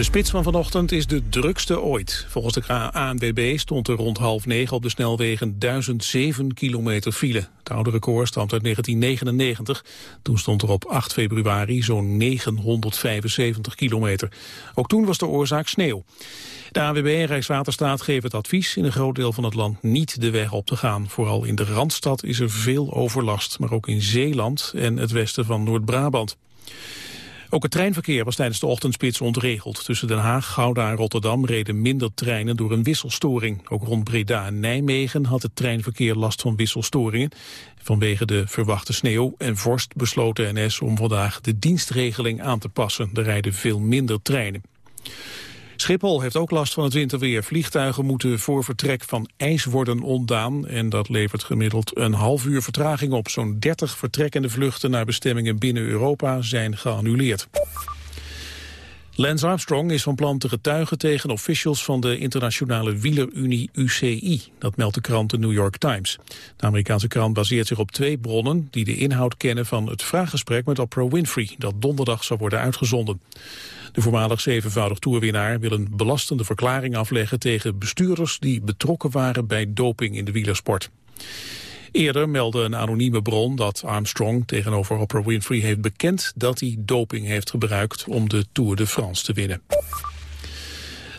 De spits van vanochtend is de drukste ooit. Volgens de ANWB stond er rond half negen op de snelwegen 1007 kilometer file. Het oude record stamt uit 1999. Toen stond er op 8 februari zo'n 975 kilometer. Ook toen was de oorzaak sneeuw. De ANWB en Rijkswaterstaat geven het advies in een groot deel van het land niet de weg op te gaan. Vooral in de Randstad is er veel overlast, maar ook in Zeeland en het westen van Noord-Brabant. Ook het treinverkeer was tijdens de ochtendspits ontregeld. Tussen Den Haag, Gouda en Rotterdam reden minder treinen door een wisselstoring. Ook rond Breda en Nijmegen had het treinverkeer last van wisselstoringen. Vanwege de verwachte sneeuw en vorst besloot de NS om vandaag de dienstregeling aan te passen. Er rijden veel minder treinen. Schiphol heeft ook last van het winterweer. Vliegtuigen moeten voor vertrek van ijs worden ontdaan. En dat levert gemiddeld een half uur vertraging op. Zo'n 30 vertrekkende vluchten naar bestemmingen binnen Europa zijn geannuleerd. Lance Armstrong is van plan te getuigen tegen officials van de internationale wielerunie UCI. Dat meldt de krant de New York Times. De Amerikaanse krant baseert zich op twee bronnen die de inhoud kennen van het vraaggesprek met Oprah Winfrey dat donderdag zou worden uitgezonden. De voormalig zevenvoudig toerwinnaar wil een belastende verklaring afleggen tegen bestuurders die betrokken waren bij doping in de wielersport. Eerder meldde een anonieme bron dat Armstrong tegenover Oprah Winfrey heeft bekend dat hij doping heeft gebruikt om de Tour de France te winnen.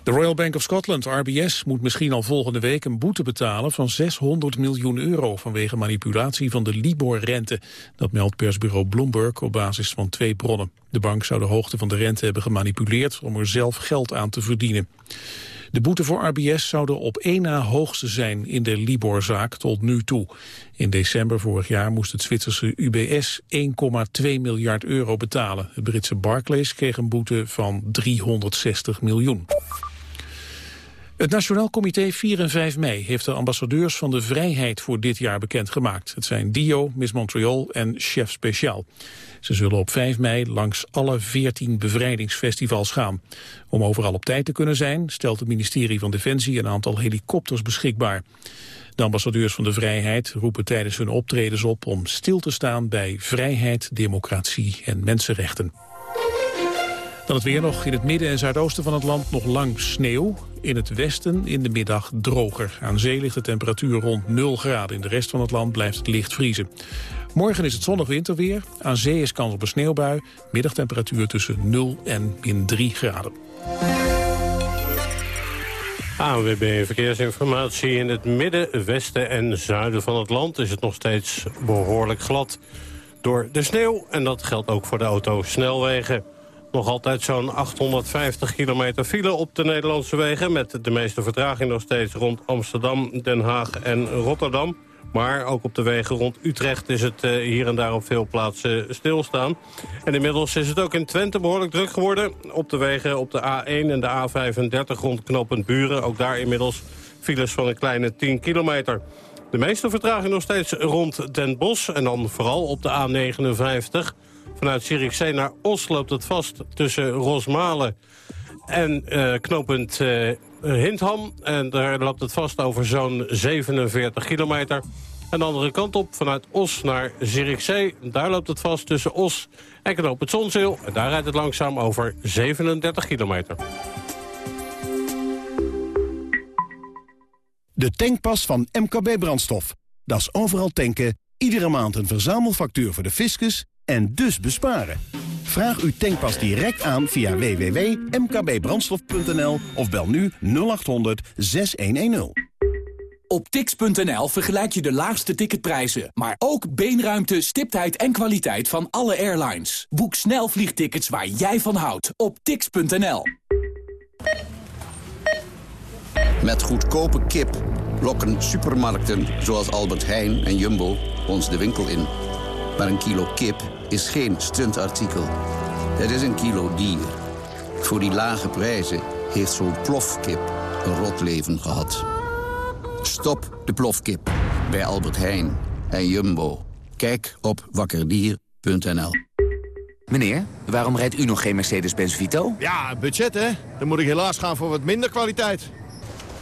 De Royal Bank of Scotland, RBS, moet misschien al volgende week een boete betalen van 600 miljoen euro vanwege manipulatie van de Libor-rente. Dat meldt persbureau Bloomberg op basis van twee bronnen. De bank zou de hoogte van de rente hebben gemanipuleerd om er zelf geld aan te verdienen. De boete voor RBS zou de op één na hoogste zijn in de Libor-zaak tot nu toe. In december vorig jaar moest het Zwitserse UBS 1,2 miljard euro betalen. Het Britse Barclays kreeg een boete van 360 miljoen. Het Nationaal Comité 4 en 5 mei heeft de ambassadeurs van de vrijheid voor dit jaar bekendgemaakt. Het zijn Dio, Miss Montreal en Chef Speciaal. Ze zullen op 5 mei langs alle 14 bevrijdingsfestivals gaan. Om overal op tijd te kunnen zijn, stelt het ministerie van Defensie een aantal helikopters beschikbaar. De ambassadeurs van de vrijheid roepen tijdens hun optredens op om stil te staan bij vrijheid, democratie en mensenrechten. Dan het weer nog in het midden en zuidoosten van het land nog lang sneeuw. In het westen in de middag droger. Aan zee ligt de temperatuur rond 0 graden. In de rest van het land blijft het licht vriezen. Morgen is het zonnig winterweer. Aan zee is kans op een sneeuwbui. Middagtemperatuur tussen 0 en min 3 graden. ANWB Verkeersinformatie. In het midden, westen en zuiden van het land is het nog steeds behoorlijk glad door de sneeuw. En dat geldt ook voor de autosnelwegen. Nog altijd zo'n 850 kilometer file op de Nederlandse wegen... met de meeste vertraging nog steeds rond Amsterdam, Den Haag en Rotterdam. Maar ook op de wegen rond Utrecht is het uh, hier en daar op veel plaatsen stilstaan. En inmiddels is het ook in Twente behoorlijk druk geworden. Op de wegen op de A1 en de A35 rond knooppunt Buren. Ook daar inmiddels files van een kleine 10 kilometer. De meeste vertraging nog steeds rond Den Bosch. En dan vooral op de A59. Vanuit Zierikzee naar Os loopt het vast tussen Rosmalen en uh, knooppunt uh, Hindham. En daar loopt het vast over zo'n 47 kilometer. En de andere kant op, vanuit Os naar Zierikzee. Daar loopt het vast tussen Os en knooppunt Zonzeel. En daar rijdt het langzaam over 37 kilometer. De tankpas van MKB Brandstof. Dat is overal tanken, iedere maand een verzamelfactuur voor de fiscus en dus besparen. Vraag uw tankpas direct aan via www.mkbbrandstof.nl of bel nu 0800 6110. Op tix.nl vergelijk je de laagste ticketprijzen, maar ook beenruimte, stiptheid en kwaliteit van alle airlines. Boek snel vliegtickets waar jij van houdt op tix.nl. Met goedkope kip lokken supermarkten zoals Albert Heijn en Jumbo ons de winkel in. Maar een kilo kip is geen stuntartikel. Het is een kilo dier. Voor die lage prijzen heeft zo'n plofkip een rot leven gehad. Stop de plofkip bij Albert Heijn en Jumbo. Kijk op wakkerdier.nl. Meneer, waarom rijdt u nog geen Mercedes-Benz Vito? Ja, budget hè. Dan moet ik helaas gaan voor wat minder kwaliteit.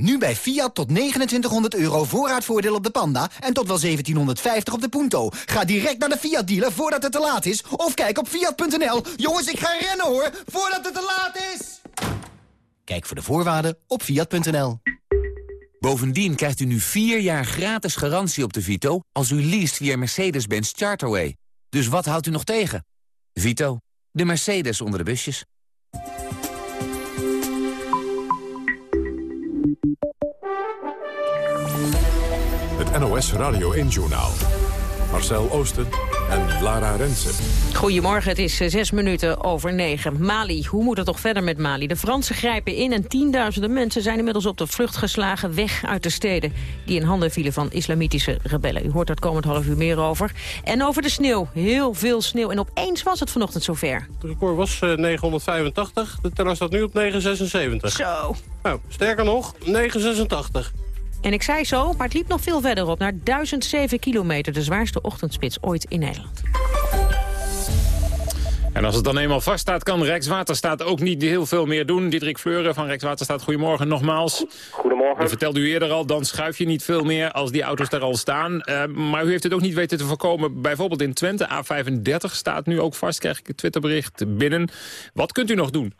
Nu bij Fiat tot 2900 euro voorraadvoordeel op de Panda en tot wel 1750 op de Punto. Ga direct naar de Fiat dealer voordat het te laat is. Of kijk op fiat.nl. Jongens, ik ga rennen hoor, voordat het te laat is. Kijk voor de voorwaarden op fiat.nl. Bovendien krijgt u nu 4 jaar gratis garantie op de Vito als u leest via Mercedes-Benz Charterway. Dus wat houdt u nog tegen? Vito, de Mercedes onder de busjes. NOS Radio 1-journaal. Marcel Oosten en Lara Rensen. Goedemorgen, het is eh, zes minuten over negen. Mali, hoe moet het toch verder met Mali? De Fransen grijpen in en tienduizenden mensen zijn inmiddels op de vlucht geslagen... weg uit de steden die in handen vielen van islamitische rebellen. U hoort er komend half uur meer over. En over de sneeuw, heel veel sneeuw. En opeens was het vanochtend zover. Het record was 985, eh, de teller staat nu op 976. Zo. Nou, sterker nog, 986. En ik zei zo, maar het liep nog veel verder op... naar 1007 kilometer, de zwaarste ochtendspits ooit in Nederland. En als het dan eenmaal vaststaat, kan Rijkswaterstaat ook niet heel veel meer doen. Diederik Fleuren van Rijkswaterstaat, goedemorgen nogmaals. Goedemorgen. Dat vertelde u eerder al, dan schuif je niet veel meer als die auto's daar al staan. Uh, maar u heeft het ook niet weten te voorkomen. Bijvoorbeeld in Twente, A35 staat nu ook vast, krijg ik het Twitterbericht binnen. Wat kunt u nog doen?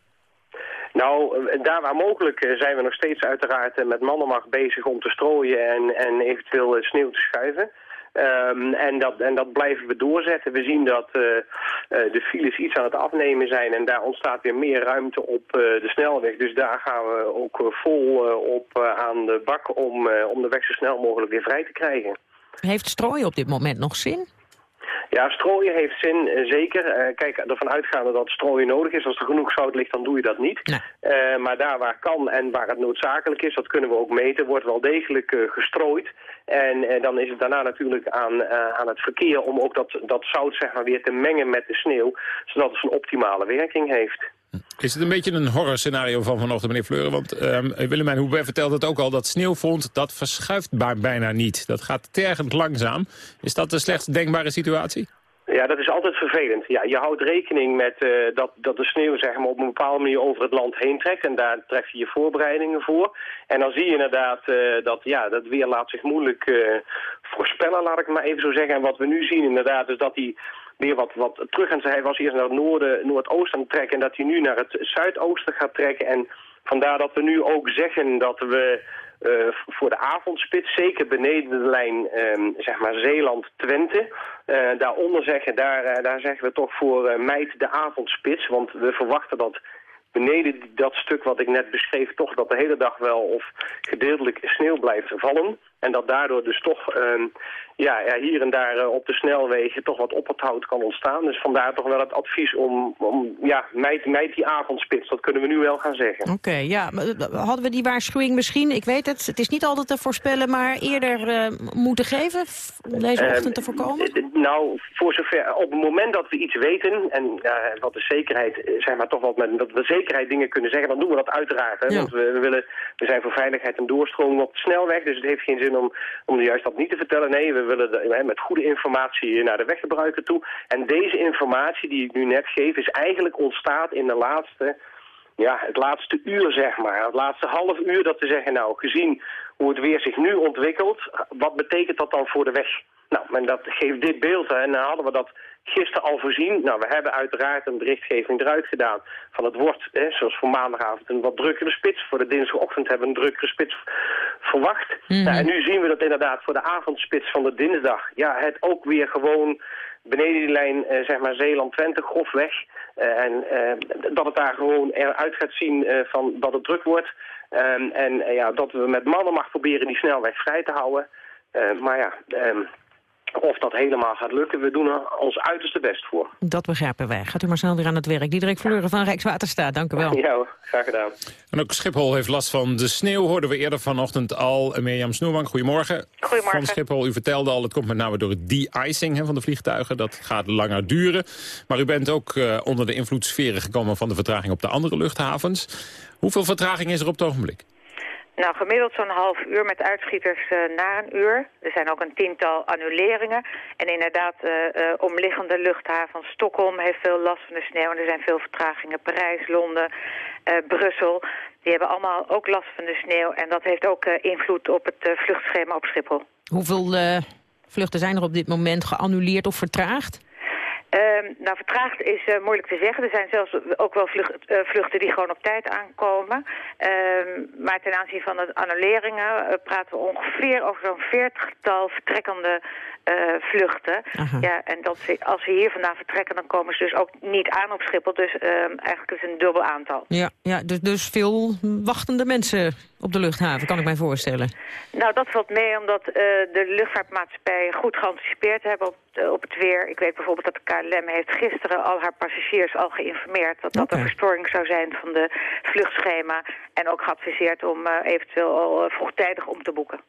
Nou, daar waar mogelijk eh, zijn we nog steeds uiteraard eh, met mannenmacht bezig om te strooien en, en eventueel eh, sneeuw te schuiven. Um, en, dat, en dat blijven we doorzetten. We zien dat de files iets aan het afnemen zijn en daar ontstaat weer meer ruimte op de snelweg. Dus daar gaan we ook vol op aan de bak om, om de weg zo snel mogelijk weer vrij te krijgen. Heeft strooien op dit moment nog zin? Ja, strooien heeft zin, uh, zeker. Uh, kijk, ervan uitgaande dat strooien nodig is. Als er genoeg zout ligt, dan doe je dat niet. Nee. Uh, maar daar waar kan en waar het noodzakelijk is, dat kunnen we ook meten, wordt wel degelijk gestrooid. En dan is het daarna natuurlijk aan, aan het verkeer om ook dat, dat zout zeg maar, weer te mengen met de sneeuw, zodat het een optimale werking heeft. Is het een beetje een horrorscenario van vanochtend, meneer Fleuren? Want um, Willemijn Hubert vertelde het ook al, dat sneeuwfront, dat verschuift bijna niet. Dat gaat tergend langzaam. Is dat de slechtst denkbare situatie? Ja, dat is altijd vervelend. Ja, je houdt rekening met uh, dat, dat de sneeuw zeg maar, op een bepaalde manier over het land heen trekt. En daar tref je je voorbereidingen voor. En dan zie je inderdaad uh, dat ja, dat weer laat zich moeilijk uh, voorspellen, laat ik maar even zo zeggen. En wat we nu zien inderdaad is dat die weer wat, wat terug aan hij was eerst naar het noorden, noordoosten aan het trekken en dat hij nu naar het zuidoosten gaat trekken. En vandaar dat we nu ook zeggen dat we uh, voor de avondspits, zeker beneden de lijn um, zeg maar Zeeland-Twente. Uh, daaronder zeggen, daar, uh, daar zeggen we toch voor meid de avondspits, want we verwachten dat beneden dat stuk wat ik net beschreef toch dat de hele dag wel of gedeeltelijk sneeuw blijft vallen. En dat daardoor dus toch uh, ja, ja, hier en daar uh, op de snelwegen toch wat oponthoud kan ontstaan. Dus vandaar toch wel het advies om, om ja, mijt, mijt die avondspits. Dat kunnen we nu wel gaan zeggen. Oké, okay, ja. Hadden we die waarschuwing misschien, ik weet het, het is niet altijd te voorspellen, maar eerder uh, moeten geven deze ochtend te voorkomen? nou, voor zover, op het moment dat we iets weten en wat de zekerheid, zeg maar toch wat met dat we zekerheid dingen kunnen zeggen, dan doen we dat uiteraard. Hè, ja. Want we, we, willen, we zijn voor veiligheid en doorstroming op de snelweg, dus het heeft geen zin om, om juist dat niet te vertellen. Nee, we willen met goede informatie naar de weggebruiker toe. En deze informatie die ik nu net geef is eigenlijk ontstaat in de laatste, ja, het laatste uur zeg maar. Het laatste half uur dat we zeggen, nou gezien hoe het weer zich nu ontwikkelt, wat betekent dat dan voor de weg? Nou, en dat geeft dit beeld en dan hadden we dat gisteren al voorzien. Nou, we hebben uiteraard een berichtgeving eruit gedaan van het wordt, hè, zoals voor maandagavond, een wat drukkere spits. Voor de dinsdagochtend hebben we een drukkere spits verwacht. Mm -hmm. nou, en nu zien we dat inderdaad voor de avondspits van de dinsdag, ja, het ook weer gewoon beneden die lijn, eh, zeg maar Zeeland-Twente, grofweg. Uh, en uh, dat het daar gewoon eruit gaat zien uh, van dat het druk wordt. Um, en ja, dat we met mannenmacht proberen die snelweg vrij te houden. maar ja, um, of dat helemaal gaat lukken. We doen er ons uiterste best voor. Dat begrijpen wij. Gaat u maar snel weer aan het werk. Diederik Fleuren van Rijkswaterstaat, dank u wel. Ja, hoor, graag gedaan. En ook Schiphol heeft last van de sneeuw, hoorden we eerder vanochtend al. Mirjam Snoerbank, goedemorgen. Goedemorgen. Van Schiphol, u vertelde al, het komt met name door het de-icing van de vliegtuigen. Dat gaat langer duren. Maar u bent ook uh, onder de invloedssferen gekomen van de vertraging op de andere luchthavens. Hoeveel vertraging is er op het ogenblik? Nou, gemiddeld zo'n half uur met uitschieters uh, na een uur. Er zijn ook een tiental annuleringen. En inderdaad, uh, omliggende luchthaven Stockholm heeft veel last van de sneeuw. En er zijn veel vertragingen. Parijs, Londen, Brussel. Die hebben allemaal ook last van de sneeuw. En dat heeft ook invloed op het vluchtschema op Schiphol. Hoeveel vluchten zijn er op dit moment geannuleerd of vertraagd? Uh, nou, vertraagd is uh, moeilijk te zeggen. Er zijn zelfs ook wel uh, vluchten die gewoon op tijd aankomen. Uh, maar ten aanzien van de annuleringen uh, praten we ongeveer over zo'n veertigtal vertrekkende vluchten. Aha. Ja, en dat ze, als ze hier vandaan vertrekken, dan komen ze dus ook niet aan op Schiphol. Dus ehm, eigenlijk is het een dubbel aantal. Ja, ja dus, dus veel wachtende mensen op de luchthaven, kan ik mij voorstellen. Nou, dat valt mee omdat de luchtvaartmaatschappijen goed geanticipeerd hebben op, op het weer. Ik weet bijvoorbeeld dat de KLM heeft gisteren al haar passagiers al geïnformeerd... dat dat okay. een verstoring zou zijn van de vluchtschema... en ook geadviseerd om eventueel al vroegtijdig om te boeken.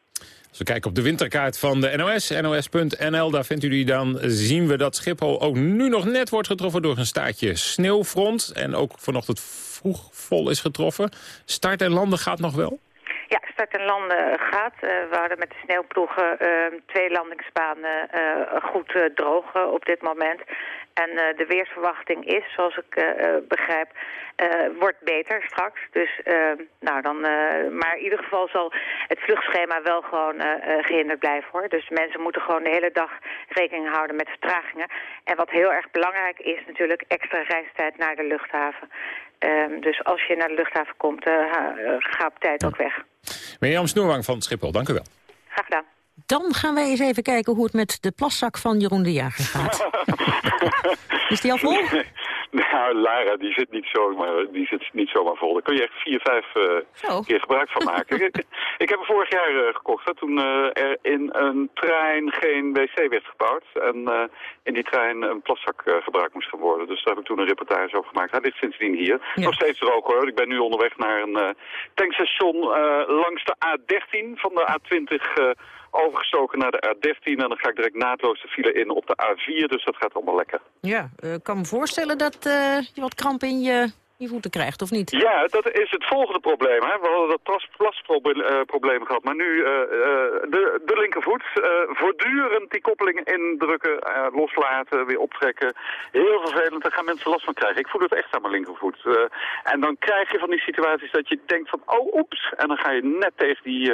Als we kijken op de winterkaart van de NOS, nos.nl, daar vindt u die dan, zien we dat Schiphol ook nu nog net wordt getroffen door een staartje sneeuwfront. En ook vanochtend vroeg vol is getroffen. Start en landen gaat nog wel? Ja, start en landen gaat. Uh, we hadden met de sneeuwploegen uh, twee landingsbanen uh, goed droog op dit moment. En de weersverwachting is, zoals ik begrijp, wordt beter straks. Dus, nou dan, maar in ieder geval zal het vluchtschema wel gewoon gehinderd blijven hoor. Dus mensen moeten gewoon de hele dag rekening houden met vertragingen. En wat heel erg belangrijk is natuurlijk extra reistijd naar de luchthaven. Um, dus als je naar de luchthaven komt, uh, ga op tijd ook weg. Mirjam Snoerwang van Schiphol, dank u wel. Graag gedaan. Dan gaan wij eens even kijken hoe het met de plaszak van Jeroen de Jager gaat. Is die al vol? Nou, Lara, die zit niet zomaar, die zit niet zomaar vol. Daar kun je echt vier, vijf uh, keer gebruik van maken. ik, ik, heb hem vorig jaar uh, gekocht, hè, toen uh, er in een trein geen wc werd gebouwd. En in die trein een plaszak gebruikt moest gaan worden. Dus daar heb ik toen een reportage over gemaakt. Hij ligt sindsdien hier. Ja. Nog steeds er ook hoor. Ik ben nu onderweg naar een tankstation langs de A13 van de A20 overgestoken naar de A13 en dan ga ik direct naadloos de file in op de A4, dus dat gaat allemaal lekker. Ja, ik uh, kan me voorstellen dat uh, je wat kramp in je, je voeten krijgt, of niet? Ja, dat is het volgende probleem. Hè. We hadden dat plasprobleem gehad, maar nu uh, de, de linkervoet. voortdurend die koppeling indrukken, loslaten, weer optrekken. Heel vervelend, daar gaan mensen last van krijgen. Ik voel het echt aan mijn linkervoet. en dan krijg je van die situaties dat je denkt van, oh oeps, en dan ga je net tegen die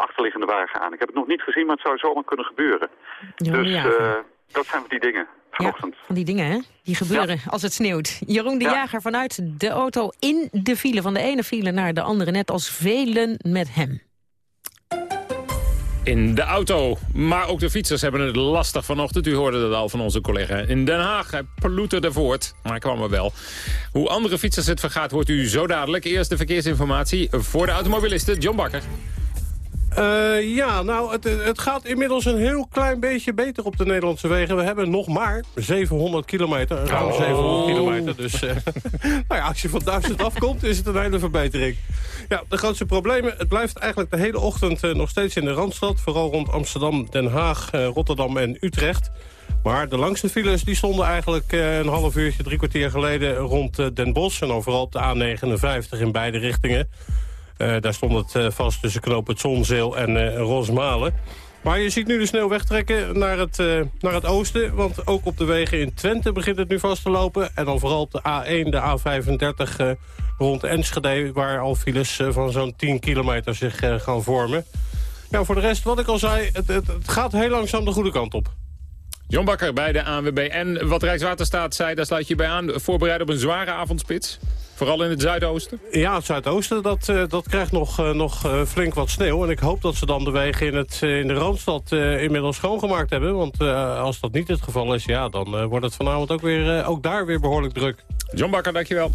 achterliggende wagen aan. Ik heb het nog niet gezien, maar het zou zomaar kunnen gebeuren. Jeroen dus uh, dat zijn die dingen vanochtend. Ja, van die dingen, hè? Die gebeuren ja. als het sneeuwt. Jeroen de ja. Jager vanuit de auto in de file. Van de ene file naar de andere, net als velen met hem. In de auto. Maar ook de fietsers hebben het lastig vanochtend. U hoorde dat al van onze collega in Den Haag. Hij ploeterde voort, maar hij kwam er wel. Hoe andere fietsers het vergaat, hoort u zo dadelijk. Eerst de verkeersinformatie voor de automobilisten. John Bakker. Uh, ja, nou, het, het gaat inmiddels een heel klein beetje beter op de Nederlandse wegen. We hebben nog maar 700 kilometer, ruim oh. 700 kilometer. Dus uh, nou ja, als je van 1000 afkomt, is het een hele verbetering. Ja, de grootste problemen, het blijft eigenlijk de hele ochtend uh, nog steeds in de Randstad. Vooral rond Amsterdam, Den Haag, Rotterdam en Utrecht. Maar de langste files die stonden eigenlijk een half uurtje, drie kwartier geleden rond Den Bosch. En dan vooral op de A59 in beide richtingen. Uh, daar stond het uh, vast tussen knoop het Zonzeel en uh, Rosmalen. Maar je ziet nu de sneeuw wegtrekken naar het, naar het oosten. Want ook op de wegen in Twente begint het nu vast te lopen. En dan vooral op de A1, de A35 rond Enschede... waar al files van zo'n 10 kilometer zich gaan vormen. Voor de rest, wat ik al zei, het, het, het gaat heel langzaam de goede kant op. John Bakker bij de ANWB. En wat Rijkswaterstaat zei, daar sluit je bij aan. Voorbereid op een zware avondspits. Vooral in het zuidoosten? Ja, het zuidoosten dat, uh, dat krijgt nog, uh, nog uh, flink wat sneeuw. En ik hoop dat ze dan de wegen in, het, in de Randstad inmiddels schoongemaakt hebben. Want als dat niet het geval is, ja, dan wordt het vanavond ook, weer, ook daar weer behoorlijk druk. John Bakker, dankjewel.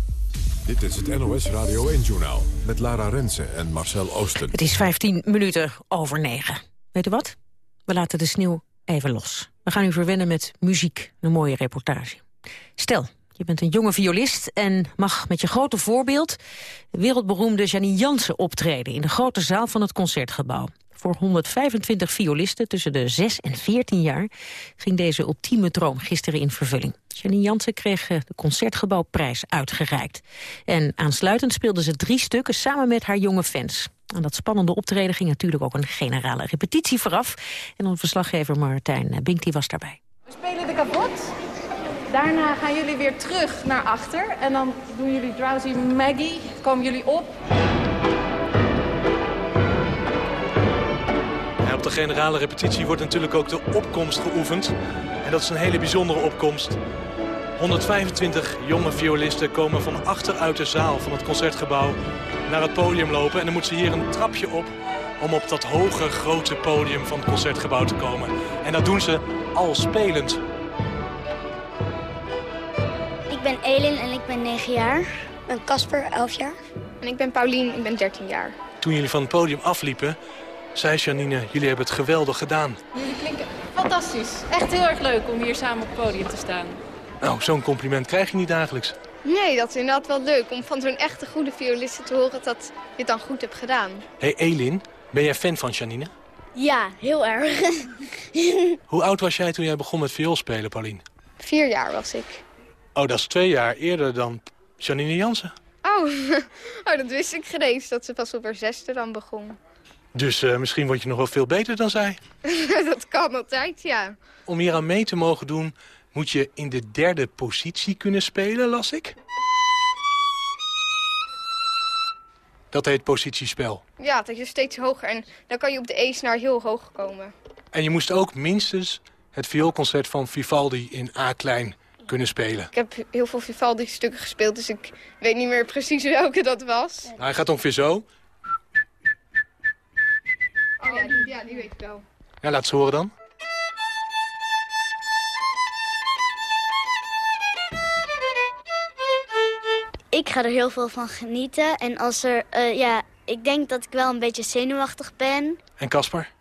Dit is het NOS Radio 1-journaal met Lara Rensen en Marcel Oosten. Het is 15 minuten over 9. Weet u wat? We laten de sneeuw even los. We gaan u verwennen met muziek, een mooie reportage. Stel, je bent een jonge violist en mag met je grote voorbeeld... wereldberoemde Janine Jansen optreden in de grote zaal van het Concertgebouw. Voor 125 violisten tussen de 6 en 14 jaar ging deze ultieme droom gisteren in vervulling. Janine Jansen kreeg eh, de Concertgebouwprijs uitgereikt. En aansluitend speelde ze drie stukken samen met haar jonge fans. Aan dat spannende optreden ging natuurlijk ook een generale repetitie vooraf. En onze verslaggever Martijn Bink die was daarbij. We spelen de kapot. Daarna gaan jullie weer terug naar achter. En dan doen jullie Drowsy Maggie. Komen jullie op. op de generale repetitie wordt natuurlijk ook de opkomst geoefend. En dat is een hele bijzondere opkomst. 125 jonge violisten komen van achteruit de zaal van het Concertgebouw naar het podium lopen. En dan moeten ze hier een trapje op om op dat hoge, grote podium van het Concertgebouw te komen. En dat doen ze al spelend. Ik ben Elin en ik ben 9 jaar. Ik ben Casper, 11 jaar. En ik ben Paulien, ik ben 13 jaar. Toen jullie van het podium afliepen, zei Janine, jullie hebben het geweldig gedaan. Jullie klinken fantastisch. Echt heel erg leuk om hier samen op het podium te staan. Nou, zo'n compliment krijg je niet dagelijks. Nee, dat is inderdaad wel leuk om van zo'n echte goede violiste te horen dat je het dan goed hebt gedaan. Hé hey Elin, ben jij fan van Janine? Ja, heel erg. Hoe oud was jij toen jij begon met vioolspelen, Paulien? Vier jaar was ik. Oh, dat is twee jaar eerder dan Janine Jansen. Oh, oh dat wist ik geen dat ze pas op haar zesde dan begon. Dus uh, misschien word je nog wel veel beter dan zij. dat kan altijd, ja. Om hier aan mee te mogen doen, moet je in de derde positie kunnen spelen, las ik. Dat heet positiespel. Ja, dat je steeds hoger en dan kan je op de E-snaar heel hoog komen. En je moest ook minstens het vioolconcert van Vivaldi in A-klein kunnen spelen. Ik heb heel veel Vivaldi-stukken gespeeld, dus ik weet niet meer precies welke dat was. Nou, hij gaat ongeveer zo. Oh ja, die, ja, die weet ik wel. Ja, laat ze horen dan. Ik ga er heel veel van genieten. En als er, uh, ja, ik denk dat ik wel een beetje zenuwachtig ben. En Casper?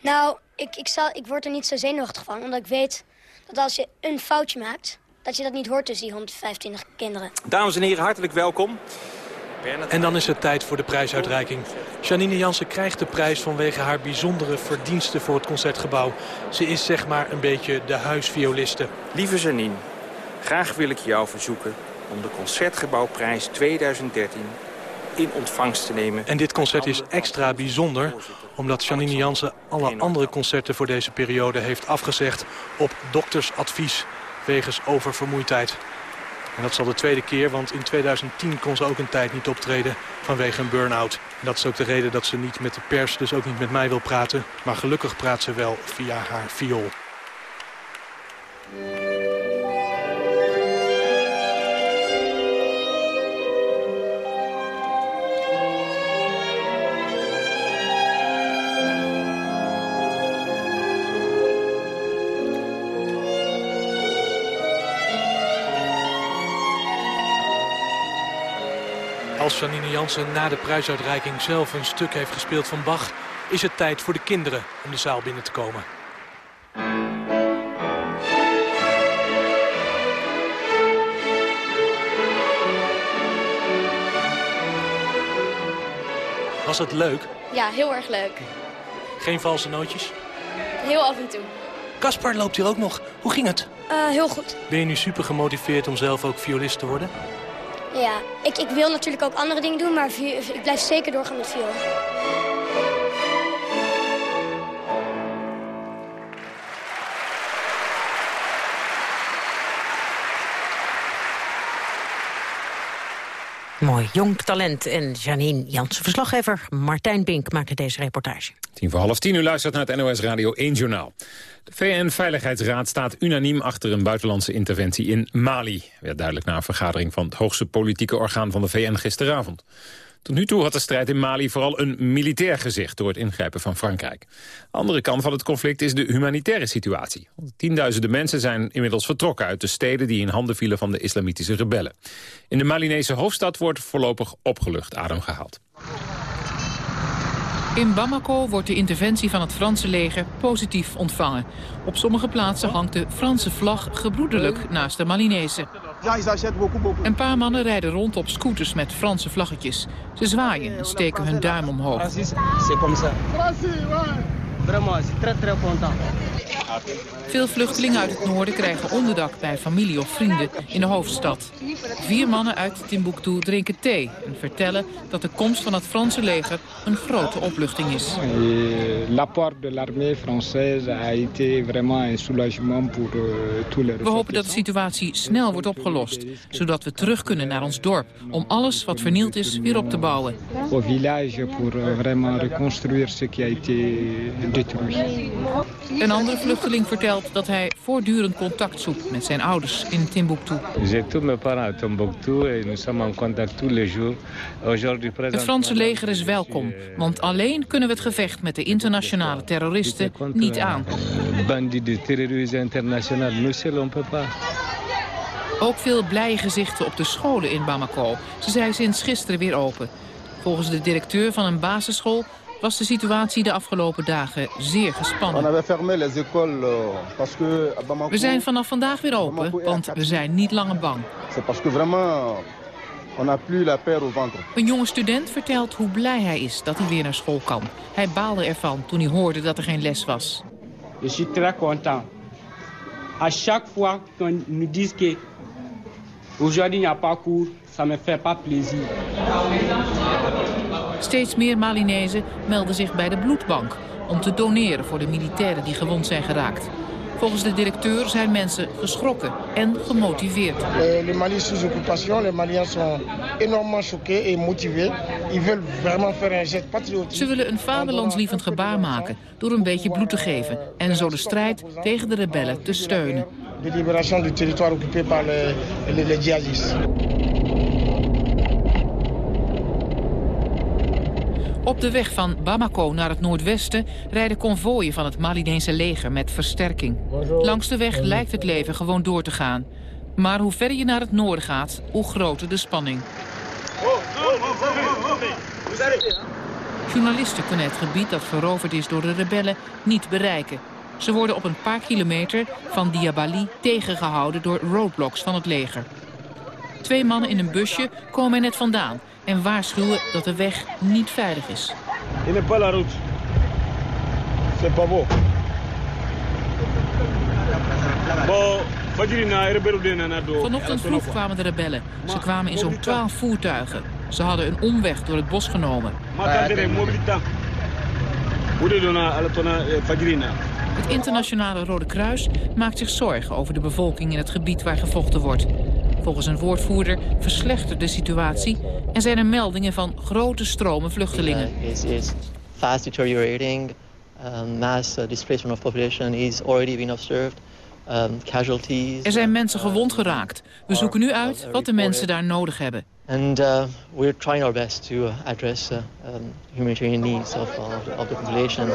Nou, ik, ik, zal, ik word er niet zo zenuwachtig van. Omdat ik weet dat als je een foutje maakt... dat je dat niet hoort tussen die 125 kinderen. Dames en heren, hartelijk welkom. En dan is het tijd voor de prijsuitreiking. Janine Jansen krijgt de prijs vanwege haar bijzondere verdiensten voor het Concertgebouw. Ze is zeg maar een beetje de huisvioliste. Lieve Janine, graag wil ik jou verzoeken om de Concertgebouwprijs 2013 in ontvangst te nemen. En dit concert is extra bijzonder omdat Janine Jansen alle andere concerten voor deze periode heeft afgezegd op doktersadvies wegens oververmoeidheid. En dat is al de tweede keer, want in 2010 kon ze ook een tijd niet optreden vanwege een burn-out. Dat is ook de reden dat ze niet met de pers, dus ook niet met mij wil praten. Maar gelukkig praat ze wel via haar viool. Als Janine Jansen na de prijsuitreiking zelf een stuk heeft gespeeld van Bach... is het tijd voor de kinderen om de zaal binnen te komen. Was het leuk? Ja, heel erg leuk. Geen valse nootjes? Heel af en toe. Kaspar loopt hier ook nog. Hoe ging het? Uh, heel goed. Ben je nu super gemotiveerd om zelf ook violist te worden? Ja, ik, ik wil natuurlijk ook andere dingen doen, maar ik blijf zeker doorgaan met viool. Mooi, jong talent. En Janine Jansen, verslaggever Martijn Bink maakte deze reportage. Tien voor half tien, u luistert naar het NOS Radio 1 Journaal. De VN-veiligheidsraad staat unaniem achter een buitenlandse interventie in Mali. Werd duidelijk na een vergadering van het hoogste politieke orgaan van de VN gisteravond. Tot nu toe had de strijd in Mali vooral een militair gezicht... door het ingrijpen van Frankrijk. andere kant van het conflict is de humanitaire situatie. Tienduizenden mensen zijn inmiddels vertrokken uit de steden... die in handen vielen van de islamitische rebellen. In de Malinese hoofdstad wordt voorlopig opgelucht adem gehaald. In Bamako wordt de interventie van het Franse leger positief ontvangen. Op sommige plaatsen hangt de Franse vlag gebroederlijk naast de Malinese. Een paar mannen rijden rond op scooters met Franse vlaggetjes. Ze zwaaien en steken hun duim omhoog. Veel vluchtelingen uit het noorden krijgen onderdak bij familie of vrienden in de hoofdstad. Vier mannen uit Timbuktu drinken thee en vertellen dat de komst van het Franse leger een grote opluchting is. L'apport de l'armée française a été vraiment un soulagement pour euh, tous les We hopen dat de situatie snel wordt opgelost, zodat we terug kunnen naar ons dorp om alles wat vernield is weer op te bouwen. Au village pour euh, vraiment reconstruire ce qui a été Een andere vluchteling vertelt dat hij voortdurend contact zoekt met zijn ouders in Timbuktu. J'ai tous mes parents à Timbuktu et nous sommes en contact tous les jours. Aujourd'hui, Het Franse leger is welkom, want alleen kunnen we het gevecht met de internationale terroristen niet aan. Nous seuls on peut pas. Ook veel blije gezichten op de scholen in Bamako. Ze zijn sinds gisteren weer open. Volgens de directeur van een basisschool was de situatie de afgelopen dagen zeer gespannen. We zijn vanaf vandaag weer open, want we zijn niet langer bang. Een jonge student vertelt hoe blij hij is dat hij weer naar school kan. Hij baalde ervan toen hij hoorde dat er geen les was. Je suis très content. À chaque fois qu'on nous dit que aujourd'hui il n'y a pas cours, ça me fait pas plaisir. Steeds meer Malinezen melden zich bij de bloedbank om te doneren voor de militairen die gewond zijn geraakt. Volgens de directeur zijn mensen geschrokken en gemotiveerd. Le Mali is sous occupation. Les Maliens sont énormément choqués et motivés. Ils veulent vraiment faire un geste patriotique. Ze willen een vaderlandslievend gebaar maken door een beetje bloed te geven en zo de strijd tegen de rebellen te steunen. De libération du territoire occupé par les djihadistes. Op de weg van Bamako naar het noordwesten rijden konvooien van het Malinese leger met versterking. Langs de weg lijkt het leven gewoon door te gaan. Maar hoe verder je naar het noorden gaat, hoe groter de spanning. Journalisten kunnen het gebied dat veroverd is door de rebellen niet bereiken. Ze worden op een paar kilometer van Diabali tegengehouden door roadblocks van het leger. Twee mannen in een busje komen er net vandaan en waarschuwen dat de weg niet veilig is. Pas la route. C'est pas beau. De. Vanochtend vroeg kwamen de rebellen. Ze kwamen in zo'n 12 voertuigen. Ze hadden een omweg door het bos genomen. Het internationale Rode Kruis maakt zich zorgen over de bevolking in het gebied waar gevochten wordt. Volgens een woordvoerder verslechtert de situatie en zijn er meldingen van grote stromen vluchtelingen. is, is fast deteriorating. Um, mass uh, displacement of population is already being observed. Um, casualties. Er zijn mensen gewond geraakt. We zoeken nu uit wat de mensen daar nodig hebben. And uh, we're trying our best to uh, address uh, um, humanitarian needs of, of, of the population.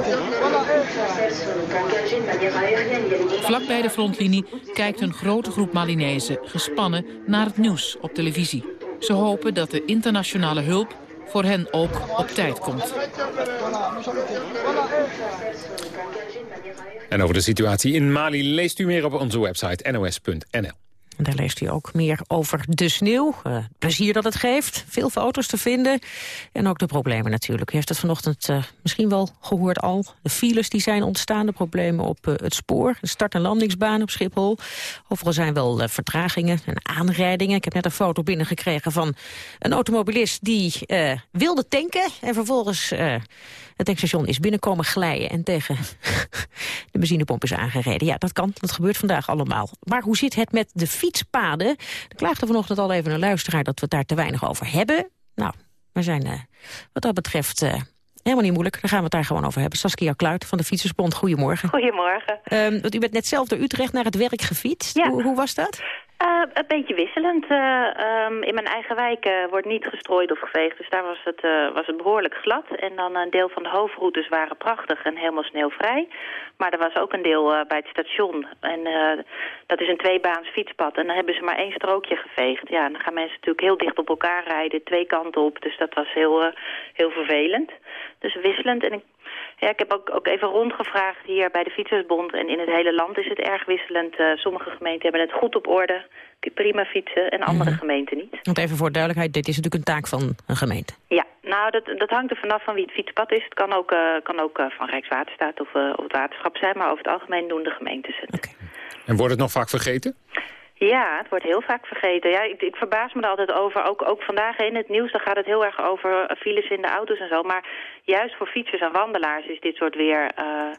Vlak bij de frontlinie kijkt een grote groep Malinezen gespannen naar het nieuws op televisie. Ze hopen dat de internationale hulp voor hen ook op tijd komt. En over de situatie in Mali leest u meer op onze website nos.nl. En daar leest u ook meer over de sneeuw. Uh, plezier dat het geeft. Veel foto's te vinden. En ook de problemen natuurlijk. U heeft het vanochtend uh, misschien wel gehoord al. De files die zijn ontstaan. De problemen op uh, het spoor. De start- en landingsbaan op Schiphol. Overal zijn wel vertragingen en aanrijdingen. Ik heb net een foto binnengekregen van een automobilist die wilde tanken. En vervolgens het tankstation is binnenkomen glijden en tegen de benzinepomp is aangereden. Ja, dat kan. Dat gebeurt vandaag allemaal. Maar hoe zit het met de fietspaden? Er klaagde vanochtend al even een luisteraar dat we het daar te weinig over hebben. Nou, we zijn uh, wat dat betreft uh, helemaal niet moeilijk. Daar gaan we het daar gewoon over hebben. Saskia Kluit van de Fietsersbond, goedemorgen. Goedemorgen. Um, want u bent net zelf door Utrecht naar het werk gefietst. Ja. Hoe, hoe was dat? Uh, een beetje wisselend. Uh, um, in mijn eigen wijk uh, wordt niet gestrooid of geveegd, dus daar was het, was het behoorlijk glad. En dan een deel van de hoofdroutes waren prachtig en helemaal sneeuwvrij. Maar er was ook een deel bij het station. En dat is een tweebaans fietspad. En dan hebben ze maar één strookje geveegd. Ja, dan gaan mensen natuurlijk heel dicht op elkaar rijden, twee kanten op. Dus dat was heel, heel vervelend. Dus wisselend. En ja, ik heb ook, ook even rondgevraagd hier bij de Fietsersbond. En in het hele land is het erg wisselend. Uh, sommige gemeenten hebben het goed op orde. Prima fietsen en andere mhm. gemeenten niet. Want even voor duidelijkheid, dit is natuurlijk een taak van een gemeente. Ja, nou dat, dat hangt er vanaf van wie het fietspad is. Het kan ook, uh, kan ook uh, van Rijkswaterstaat of, of het waterschap zijn. Maar over het algemeen doen de gemeentes het. Okay. En wordt het nog vaak vergeten? Ja, het wordt heel vaak vergeten. Ja, ik, ik verbaas me er altijd over. Ook, ook vandaag in het nieuws, dan gaat het heel erg over files in de auto's en zo. Maar juist voor fietsers en wandelaars is dit soort weer... Uh,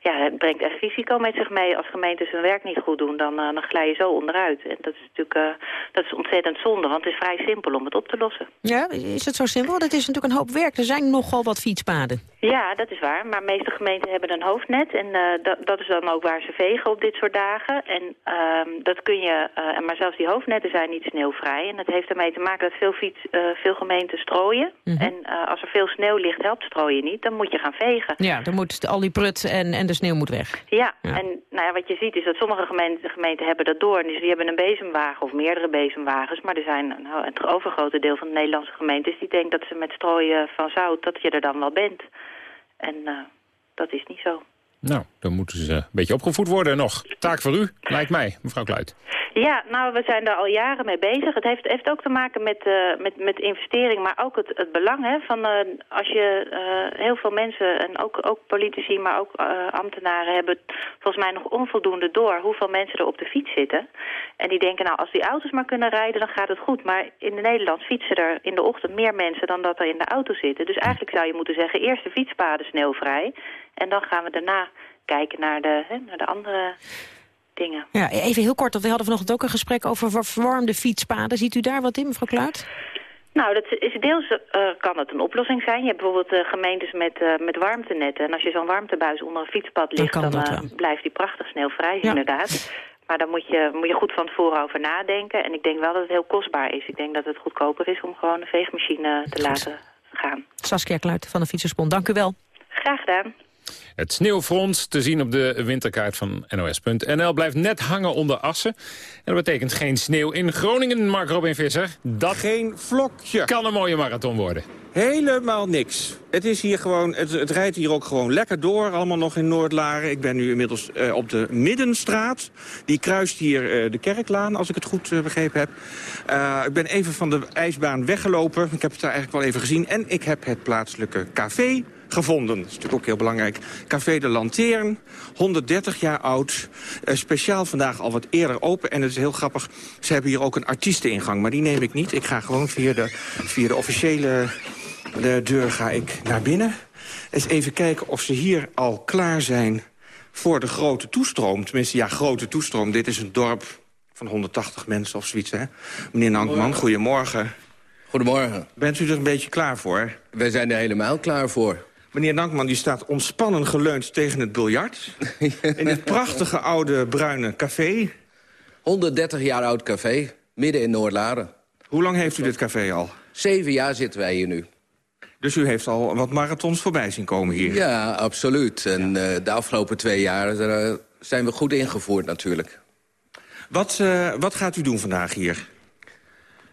ja, het brengt echt risico met zich mee. Als gemeentes hun werk niet goed doen, dan, uh, dan glij je zo onderuit. En dat is natuurlijk uh, dat is ontzettend zonde, want het is vrij simpel om het op te lossen. Ja, is het zo simpel? Dat is natuurlijk een hoop werk. Er zijn nogal wat fietspaden. Ja, dat is waar. Maar de meeste gemeenten hebben een hoofdnet. En dat, dat is dan ook waar ze vegen op dit soort dagen. En ehm, dat kun je... maar zelfs die hoofdnetten zijn niet sneeuwvrij. En dat heeft ermee te maken dat veel, fiets, veel gemeenten strooien. Mhm. En als er veel sneeuw ligt, helpt je niet, dan moet je gaan vegen. Ja, dan moet al die prut en, en de sneeuw moet weg. Ja, en nou ja, wat je ziet is dat sommige gemeenten, gemeenten hebben dat door. Dus die hebben een bezemwagen of meerdere bezemwagens. Maar er zijn nou, het overgrote deel van de Nederlandse gemeentes... die denkt dat ze met strooien van zout, dat je er dan wel bent. En uh, dat is niet zo. Nou, dan moeten ze een beetje opgevoed worden nog. Taak voor u, lijkt mij, mevrouw Kluit. Ja, nou, we zijn daar al jaren mee bezig. Het heeft, ook te maken met, uh, met, met investering, maar ook het, het belang. Hè, van, uh, als je uh, heel veel mensen, en ook, ook politici, maar ook ambtenaren... hebben volgens mij nog onvoldoende door hoeveel mensen er op de fiets zitten. En die denken, nou, als die auto's maar kunnen rijden, dan gaat het goed. Maar in Nederland fietsen er in de ochtend meer mensen dan dat er in de auto zitten. Dus eigenlijk zou je moeten zeggen, eerst de fietspaden sneeuwvrij... en dan gaan we daarna kijken naar de, hè, naar de andere dingen. Ja, even heel kort, we hadden vanochtend ook een gesprek over verwarmde fietspaden. Ziet u daar wat in, mevrouw Kluit? Nou, dat is deels uh, kan het een oplossing zijn. Je hebt bijvoorbeeld uh, gemeentes met, uh, met warmtenetten. En als je zo'n warmtebuis onder een fietspad ligt, dan, dan blijft die prachtig sneeuwvrij, ja. inderdaad. Maar daar moet je, moet je goed van tevoren over nadenken. En ik denk wel dat het heel kostbaar is. Ik denk dat het goedkoper is om gewoon een veegmachine te laten gaan. Saskia Kluit van de Fietsersbond, dank u wel. Graag gedaan. Het sneeuwfront, te zien op de winterkaart van NOS.nl, blijft net hangen onder assen. En dat betekent geen sneeuw in Groningen, Mark Robin Visser. Dat geen vlokje. kan een mooie marathon worden. Helemaal niks. Het, is hier gewoon, het, het, rijdt hier ook gewoon lekker door, allemaal nog in Noordlaren. Ik ben nu inmiddels uh, op de Middenstraat. Die kruist hier uh, de Kerklaan, als ik het goed uh, begrepen heb. ik ben even van de ijsbaan weggelopen. Ik heb het daar eigenlijk wel even gezien. En ik heb het plaatselijke café gevonden. Dat is natuurlijk ook heel belangrijk. Café de Lantern, 130 jaar oud. Uh, speciaal vandaag al wat eerder open. En het is heel grappig, ze hebben hier ook een artiesteningang. Maar die neem ik niet. Ik ga gewoon via de, via de officiële de deur ga ik naar binnen. Eens even kijken of ze hier al klaar zijn voor de grote toestroom. Tenminste, ja, grote toestroom. Dit is een dorp van 180 mensen of zoiets, hè? Meneer Nankman, goedemorgen. Goedemorgen. Bent u er een beetje klaar voor? Wij zijn er helemaal klaar voor. Meneer Dankman die staat ontspannen geleund tegen het biljart. In het prachtige oude bruine café. 130 jaar oud café, midden in Noordlaren. Hoe lang heeft u dit café al? Zeven jaar zitten wij hier nu. Dus u heeft al wat marathons voorbij zien komen hier? Ja, absoluut. En uh, de afgelopen twee jaar uh, zijn we goed ingevoerd natuurlijk. Wat, uh, wat gaat u doen vandaag hier?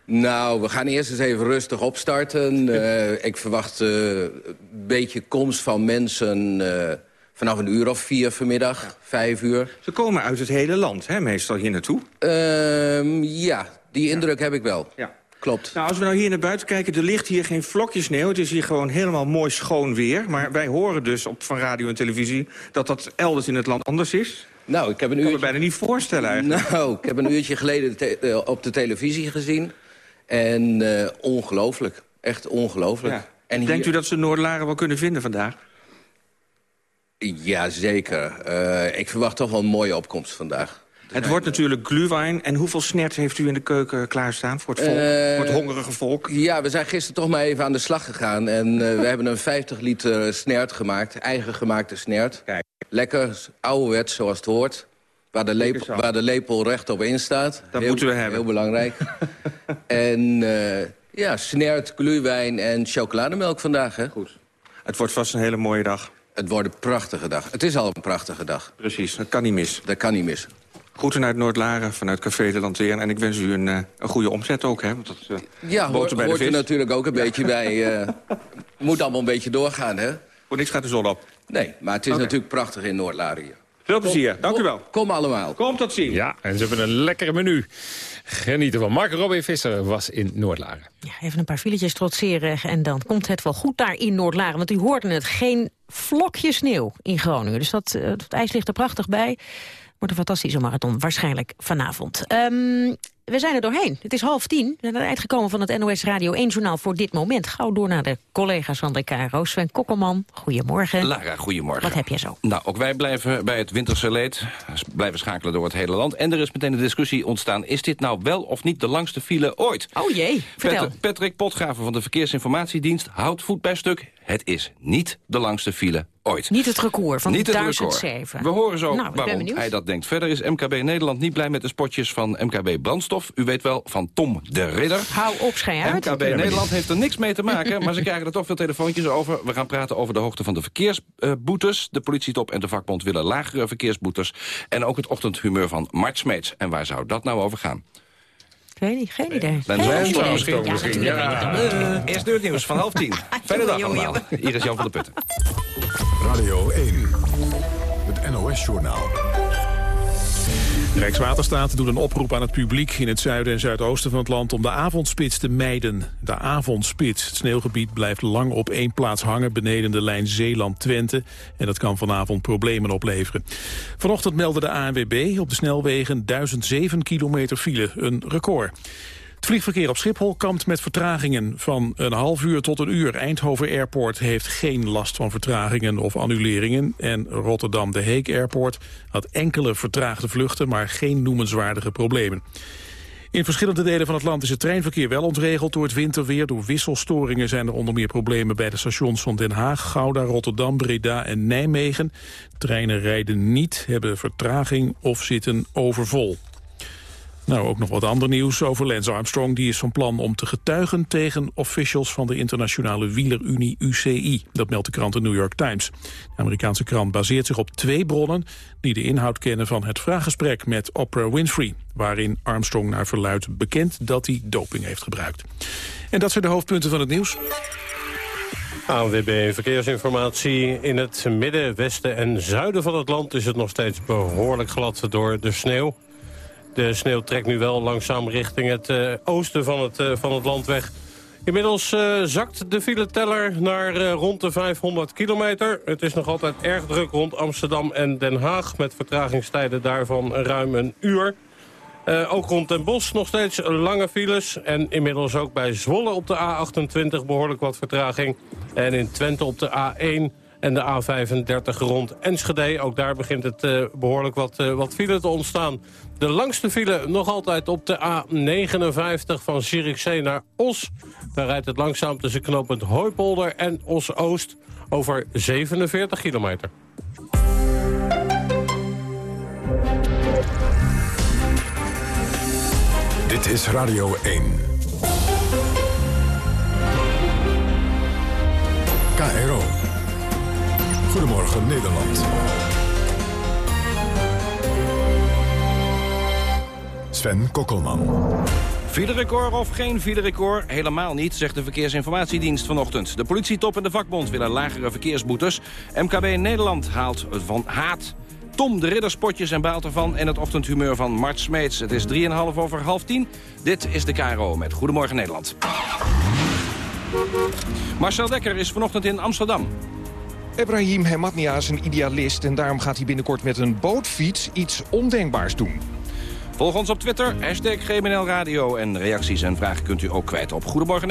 Nou, we gaan eerst eens even rustig opstarten. Uh, ik verwacht uh, een beetje komst van mensen uh, vanaf een uur of vier vanmiddag, ja. vijf uur. Ze komen uit het hele land, hè, meestal hier naartoe? Ehm, ja, die indruk ja. heb ik wel. Ja. Klopt. Nou, als we nou hier naar buiten kijken, er ligt hier geen vlokje sneeuw. Het is hier gewoon helemaal mooi schoon weer. Maar wij horen dus op, van radio en televisie dat dat elders in het land anders is. Nou, ik heb een uurtje... Ik kan me bijna niet voorstellen eigenlijk. Nou, ik heb een uurtje geleden op de televisie gezien. En uh, ongelooflijk. Echt ongelooflijk. Ja. En hier... Denkt u dat ze Noordlaren wel kunnen vinden vandaag? Jazeker. Uh, ik verwacht toch wel een mooie opkomst vandaag. Het wordt natuurlijk glühwein. En hoeveel snert heeft u in de keuken klaarstaan voor het, volk, uh, voor het hongerige volk? Ja, we zijn gisteren toch maar even aan de slag gegaan. En uh, we hebben een 50 liter snert gemaakt. Eigen gemaakte snert. Kijk. Lekker, ouderwets zoals het hoort. Waar de, lepel, waar de lepel rechtop in staat. Dat Heel- moeten we hebben. Heel belangrijk. en eh, ja, snert, gluwijn en chocolademelk vandaag. Hè? Goed. Het wordt vast een hele mooie dag. Het wordt een prachtige dag. Het is al een prachtige dag. Precies, dat kan niet mis. Dat kan niet missen. Groeten uit Noord-Laren, vanuit Café de Lanteern. En ik wens u een, eh, een goede omzet ook, hè? Want dat eh, Ja, hoort, bij hoort er natuurlijk ook een beetje bij. eh, moet allemaal een beetje doorgaan, hè? Voor niks gaat de zon op. Nee, maar het is natuurlijk prachtig in Noord-Laren hier. Veel plezier, dank u wel. Kom allemaal. Kom tot ziens. Ja, en ze hebben een lekkere menu. Genieten van. Mark Robin Visser was in Noordlaren. Ja, even een paar filetjes trotseren en dan komt het wel goed daar in Noord-Laren. Want u hoorde het, geen vlokje sneeuw in Groningen. Dus dat, eh, het ijs ligt er prachtig bij. Wordt een fantastische marathon, waarschijnlijk vanavond. Ehm, we zijn er doorheen. Het is half tien. We zijn aan het eind gekomen van het NOS Radio 1-journaal voor dit moment. Gauw door naar de collega's van de KRO. Sven Kokkelman, goedemorgen. Lara, goedemorgen. Wat heb jij zo? Nou, ook wij blijven bij het winterse leed. Blijven schakelen door het hele land. En er is meteen een discussie ontstaan. Is dit nou wel of niet de langste file ooit? Oh jee, vertel. Pat- Patrick Potgraven van de Verkeersinformatiedienst houdt voet bij stuk. Het is niet de langste file ooit. Niet het record van niet het 1007. record. We horen zo Nou, waarom hij dat denkt. Verder is MKB Nederland niet blij met de spotjes van MKB Brandstof. U weet wel, van Tom de Ridder. Hou op, schei uit. MKB Nederland heeft er niks mee te maken, maar ze krijgen er toch veel telefoontjes over. We gaan praten over de hoogte van de verkeersboetes. De politietop en de vakbond willen lagere verkeersboetes. En ook het ochtendhumeur van Mart Smeets. En waar zou dat nou over gaan? Ik weet niet, geen idee. Idee. misschien, Ja, misschien. natuurlijk. Ja. Eerst nu het nieuws van half tien. Fijne dag allemaal. Hier is Jan van der Putten. Radio 1, het NOS-journaal. Rijkswaterstaat doet een oproep aan het publiek in het zuiden en zuidoosten van het land om de avondspits te mijden. De avondspits. Het sneeuwgebied blijft lang op één plaats hangen beneden de lijn Zeeland-Twente. En dat kan vanavond problemen opleveren. Vanochtend meldde de ANWB op de snelwegen 1007 kilometer file, een record. Het vliegverkeer op Schiphol kampt met vertragingen van een half uur tot een uur. Eindhoven Airport heeft geen last van vertragingen of annuleringen. En Rotterdam de Heek Airport had enkele vertraagde vluchten, maar geen noemenswaardige problemen. In verschillende delen van het land is het treinverkeer wel ontregeld door het winterweer. Door wisselstoringen zijn er onder meer problemen bij de stations van Den Haag, Gouda, Rotterdam, Breda en Nijmegen. Treinen rijden niet, hebben vertraging of zitten overvol. Nou, ook nog wat ander nieuws over Lance Armstrong. Die is van plan om te getuigen tegen officials van de internationale wielerunie UCI. Dat meldt de krant de New York Times. De Amerikaanse krant baseert zich op twee bronnen die de inhoud kennen van het vraaggesprek met Oprah Winfrey. Waarin Armstrong naar verluidt bekend dat hij doping heeft gebruikt. En dat zijn de hoofdpunten van het nieuws. ANWB Verkeersinformatie. In het midden, westen en zuiden van het land is het nog steeds behoorlijk glad door de sneeuw. De sneeuw trekt nu wel langzaam richting het eh, oosten van het, eh, van het land weg. Inmiddels eh, zakt de fileteller naar rond de 500 kilometer. Het is nog altijd erg druk rond Amsterdam en Den Haag... met vertragingstijden daarvan ruim een uur. Ook rond Den Bosch nog steeds lange files. En inmiddels ook bij Zwolle op de A28 behoorlijk wat vertraging. En in Twente op de A1 en de A35 rond Enschede. Ook daar begint het eh, behoorlijk wat, eh, wat file te ontstaan. De langste file nog altijd op de A59 van Zierikzee naar Os. Daar rijdt het langzaam tussen knooppunt Hooipolder en Os-Oost over 47 kilometer. Dit is Radio 1. KRO. Goedemorgen Nederland. Sven Kokkelman. Filerecord of geen filerecord? Helemaal niet, zegt de Verkeersinformatiedienst vanochtend. De politietop en de vakbond willen lagere verkeersboetes. MKB Nederland haalt van haat Tom de Ridderspotjes en baalt ervan en het ochtendhumeur van Mart Smeets. Het is 3,5 over half 10. Dit is de KRO met Goedemorgen Nederland. Marcel Dekker is vanochtend in Amsterdam. Ebrahim Hematnia is een idealist en daarom gaat hij binnenkort met een bootfiets iets ondenkbaars doen. Volg ons op Twitter, hashtag Radio. En reacties en vragen kunt u ook kwijt op Goedemorgen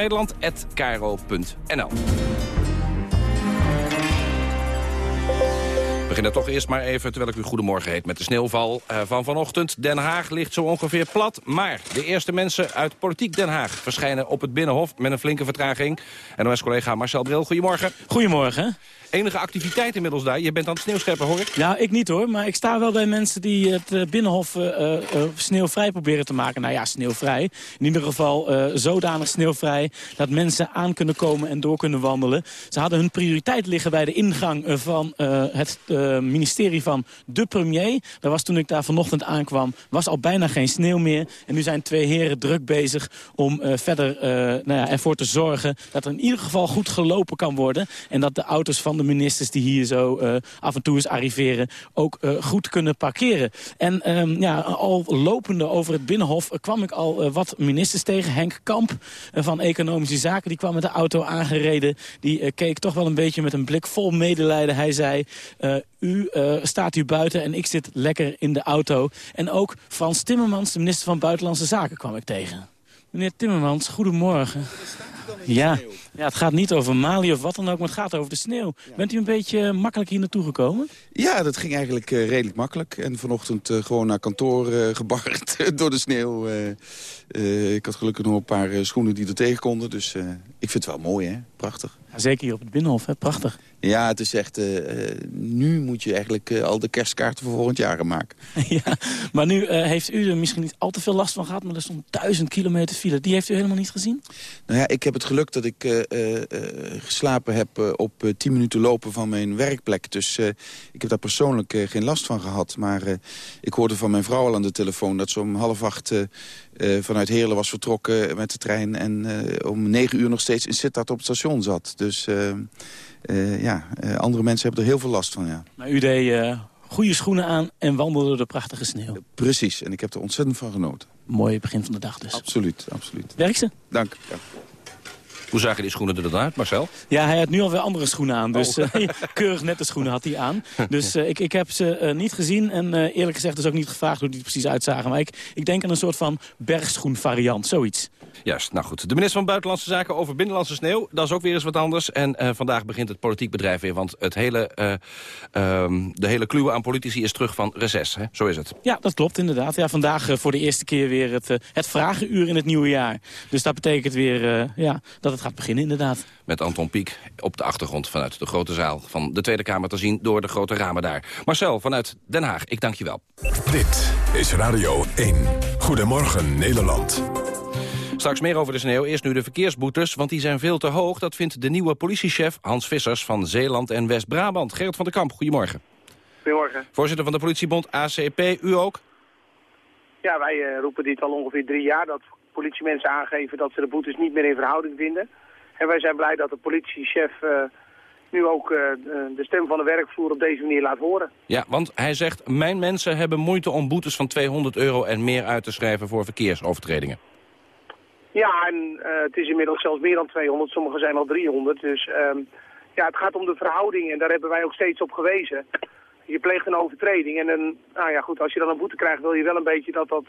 beginnen toch eerst maar even, terwijl ik u goedemorgen heet... met de sneeuwval uh, van vanochtend. Den Haag ligt zo ongeveer plat. Maar de eerste mensen uit Politiek Den Haag verschijnen op het Binnenhof... met een flinke vertraging. NOS-collega Marcel Bril, goedemorgen. Goedemorgen enige activiteit inmiddels daar. Je bent aan het sneeuwscheppen, hoor ik. Ja, ik niet hoor. Maar ik sta wel bij mensen die het uh, Binnenhof uh, uh, sneeuwvrij proberen te maken. Nou ja, sneeuwvrij. In ieder geval zodanig sneeuwvrij dat mensen aan kunnen komen en door kunnen wandelen. Ze hadden hun prioriteit liggen bij de ingang van het ministerie van de premier. Daar was toen ik daar vanochtend aankwam, was al bijna geen sneeuw meer. En nu zijn twee heren druk bezig om verder nou ja, ervoor te zorgen dat er in ieder geval goed gelopen kan worden. En dat de auto's van de ministers die hier zo af en toe eens arriveren... ook goed kunnen parkeren. En um, ja, al lopende over het Binnenhof kwam ik al wat ministers tegen. Henk Kamp van Economische Zaken, die kwam met de auto aangereden. Die keek toch wel een beetje met een blik vol medelijden. Hij zei, u staat hier buiten en ik zit lekker in de auto. En ook Frans Timmermans, de minister van Buitenlandse Zaken, kwam ik tegen. Meneer Timmermans, goedemorgen. Ja, ja, het gaat niet over Mali of wat dan ook, maar het gaat over de sneeuw. Bent u een beetje eh, makkelijk hier naartoe gekomen? Ja, dat ging eigenlijk uh, redelijk makkelijk. En vanochtend uh, gewoon naar kantoor uh, gebarred door de sneeuw. ik had gelukkig nog een paar schoenen die er tegen konden. Dus ik vind het wel mooi, hè? Prachtig. Ja, zeker hier op het Binnenhof, hè? Prachtig. Ja, het is echt... nu moet je eigenlijk al de kerstkaarten voor volgend jaar maken. ja, maar nu heeft u er misschien niet al te veel last van gehad... maar er stond duizend kilometer file. Die heeft u helemaal niet gezien? Nou ja, ik heb het geluk dat ik geslapen heb op tien minuten lopen van mijn werkplek. Dus ik heb daar persoonlijk geen last van gehad. Maar ik hoorde van mijn vrouw al aan de telefoon... dat ze om half acht vanuit Heerlen was vertrokken met de trein... en om negen uur nog steeds in Sittard op het station zat. Dus ja, andere mensen hebben er heel veel last van, ja. Maar u deed goede schoenen aan en wandelde door de prachtige sneeuw. Precies, en ik heb er ontzettend van genoten. Mooi begin van de dag dus. Absoluut, absoluut. Werk ze? Dank. Ja. Hoe zagen die schoenen er dan uit, Marcel? Ja, hij had nu alweer andere schoenen aan. Dus oh. uh, keurig nette schoenen had hij aan. Dus uh, ik, ik heb ze uh, niet gezien. En eerlijk gezegd dus ook niet gevraagd hoe die er precies uitzagen. Maar ik, ik denk aan een soort van bergschoenvariant, zoiets. Juist, nou goed. De minister van Buitenlandse Zaken over binnenlandse sneeuw. Dat is ook weer eens wat anders. En vandaag begint het politiek bedrijf weer. Want het hele, um, de hele kluwe aan politici is terug van reces. Hè? Zo is het. Ja, dat klopt inderdaad. Ja, vandaag voor de eerste keer weer het, het vragenuur in het nieuwe jaar. Dus dat betekent weer ja, dat het gaat beginnen inderdaad. Met Anton Pieck op de achtergrond vanuit de grote zaal van de Tweede Kamer te zien door de grote ramen daar. Marcel vanuit Den Haag, ik dank je wel. Dit is Radio 1. Goedemorgen Nederland. Straks meer over de sneeuw. Eerst nu de verkeersboetes, want die zijn veel te hoog. Dat vindt de nieuwe politiechef Hans Vissers van Zeeland en West-Brabant. Gerrit van der Kamp, goedemorgen. Goedemorgen. Voorzitter van de politiebond ACP, u ook? Ja, wij uh, roepen dit al ongeveer drie jaar. Dat politiemensen aangeven dat ze de boetes niet meer in verhouding vinden. En wij zijn blij dat de politiechef uh, nu ook uh, de stem van de werkvloer op deze manier laat horen. Ja, want hij zegt, mijn mensen hebben moeite om boetes van 200 euro en meer uit te schrijven voor verkeersovertredingen. Ja, en uh, het is inmiddels zelfs meer dan 200, sommige zijn al 300. Dus um, ja, het gaat om de verhouding en daar hebben wij ook steeds op gewezen. Je pleegt een overtreding en een, nou ja, goed, als je dan een boete krijgt wil je wel een beetje dat dat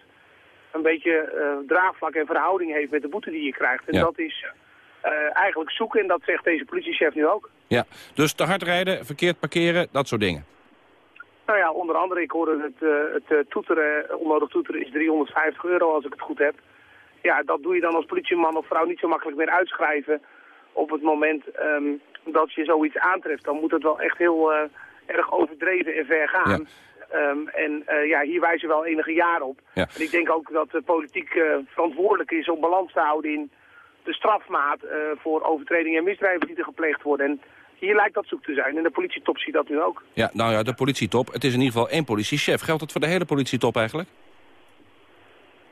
een beetje uh, draagvlak en verhouding heeft met de boete die je krijgt. En ja. dat is uh, eigenlijk zoeken en dat zegt deze politiechef nu ook. Ja, dus te hard rijden, verkeerd parkeren, dat soort dingen. Nou ja, onder andere, ik hoorde het, uh, het toeteren, onnodig toeteren is 350 euro als ik het goed heb ja, dat doe je dan als politieman of vrouw niet zo makkelijk meer uitschrijven op het moment um, dat je zoiets aantreft. Dan moet het wel echt heel erg overdreven en ver gaan. Ja. Um, en uh, ja, hier wijzen we wel enige jaren op. Ja. En ik denk ook dat de politiek uh, verantwoordelijk is om balans te houden in de strafmaat voor overtredingen en misdrijven die er gepleegd worden. En hier lijkt dat zoek te zijn. En de politietop ziet dat nu ook. Ja, nou ja, de politietop. Het is in ieder geval één politiechef. Geldt dat voor de hele politietop eigenlijk?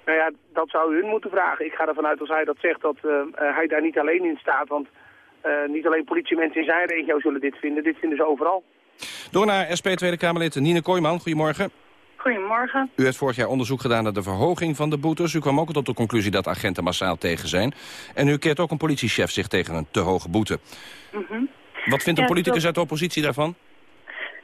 Nou ja, dat zou u hun moeten vragen. Ik ga ervan uit als hij dat zegt dat uh, hij daar niet alleen in staat. Want uh, niet alleen politiemensen in zijn regio zullen dit vinden. Dit vinden ze overal. Door naar SP Tweede Kamerlid Nine Kooijman. Goedemorgen. Goedemorgen. U heeft vorig jaar onderzoek gedaan naar de verhoging van de boetes. U kwam ook tot de conclusie dat agenten massaal tegen zijn. En u keert ook een politiechef zich tegen een te hoge boete. Mm -hmm. Wat vindt een ja, politicus uit de oppositie daarvan?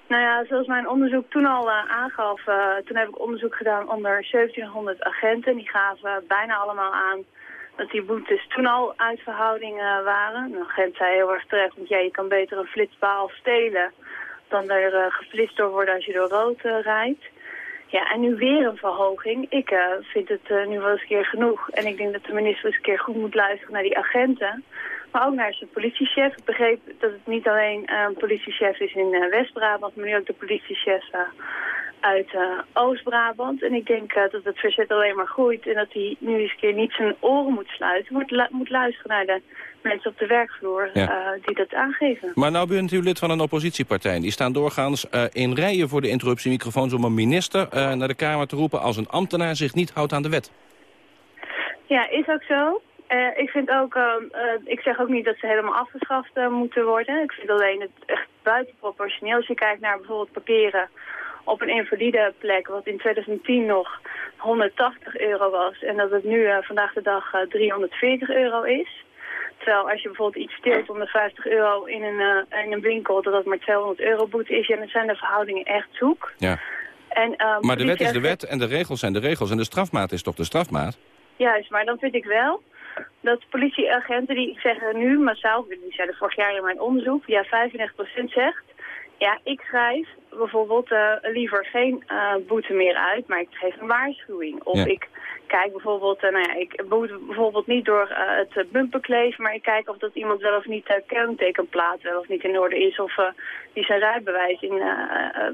Nou ja, zoals mijn onderzoek toen al uh, aangaf, uh, toen heb ik onderzoek gedaan onder 1700 agenten. Die gaven bijna allemaal aan dat die boetes toen al uit verhouding waren. Een agent zei heel erg terecht, want ja, je kan beter een flitspaal stelen dan er uh, geflitst door worden als je door rood uh, rijdt. Ja, en nu weer een verhoging. Ik uh, vind het nu wel eens een keer genoeg. En ik denk dat de minister eens een keer goed moet luisteren naar die agenten. Maar ook naar zijn politiechef. Ik begreep dat het niet alleen een politiechef is in West-Brabant, maar nu ook de politiechef uit Oost-Brabant. En ik denk dat het verzet alleen maar groeit en dat hij nu eens een keer niet zijn oren moet sluiten. Moet, moet luisteren naar de mensen op de werkvloer ja. uh, die dat aangeven. Maar nou bent u lid van een oppositiepartij. Die staan doorgaans in rijen voor de interruptiemicrofoons... om een minister naar de Kamer te roepen als een ambtenaar zich niet houdt aan de wet. Ja, is ook zo. ik vind ook, ik zeg ook niet dat ze helemaal afgeschaft moeten worden. Ik vind alleen het echt buitenproportioneel. Als je kijkt naar bijvoorbeeld parkeren op een invalide plek, wat in 2010 nog 180 euro was. En dat het nu vandaag de dag 340 euro is. Terwijl als je bijvoorbeeld iets steelt onder 50 euro in een, uh, in een winkel, dat dat maar 200 euro boete is, ja, dan zijn de verhoudingen echt zoek. Ja. En, maar de wet is de wet en de regels zijn de regels en de strafmaat is toch de strafmaat? Juist, maar dan vind ik wel dat politieagenten die zeggen nu massaal, die zeiden vorig jaar in mijn onderzoek, ja 35% zegt, ja ik schrijf bijvoorbeeld uh, liever geen uh, boete meer uit, maar ik geef een waarschuwing. Of ik kijk bijvoorbeeld, uh, nou ja, ik boete bijvoorbeeld niet door het bumperkleef, maar ik kijk of dat iemand wel of niet kentekenplaat wel of niet in orde is, of die zijn rijbewijs in,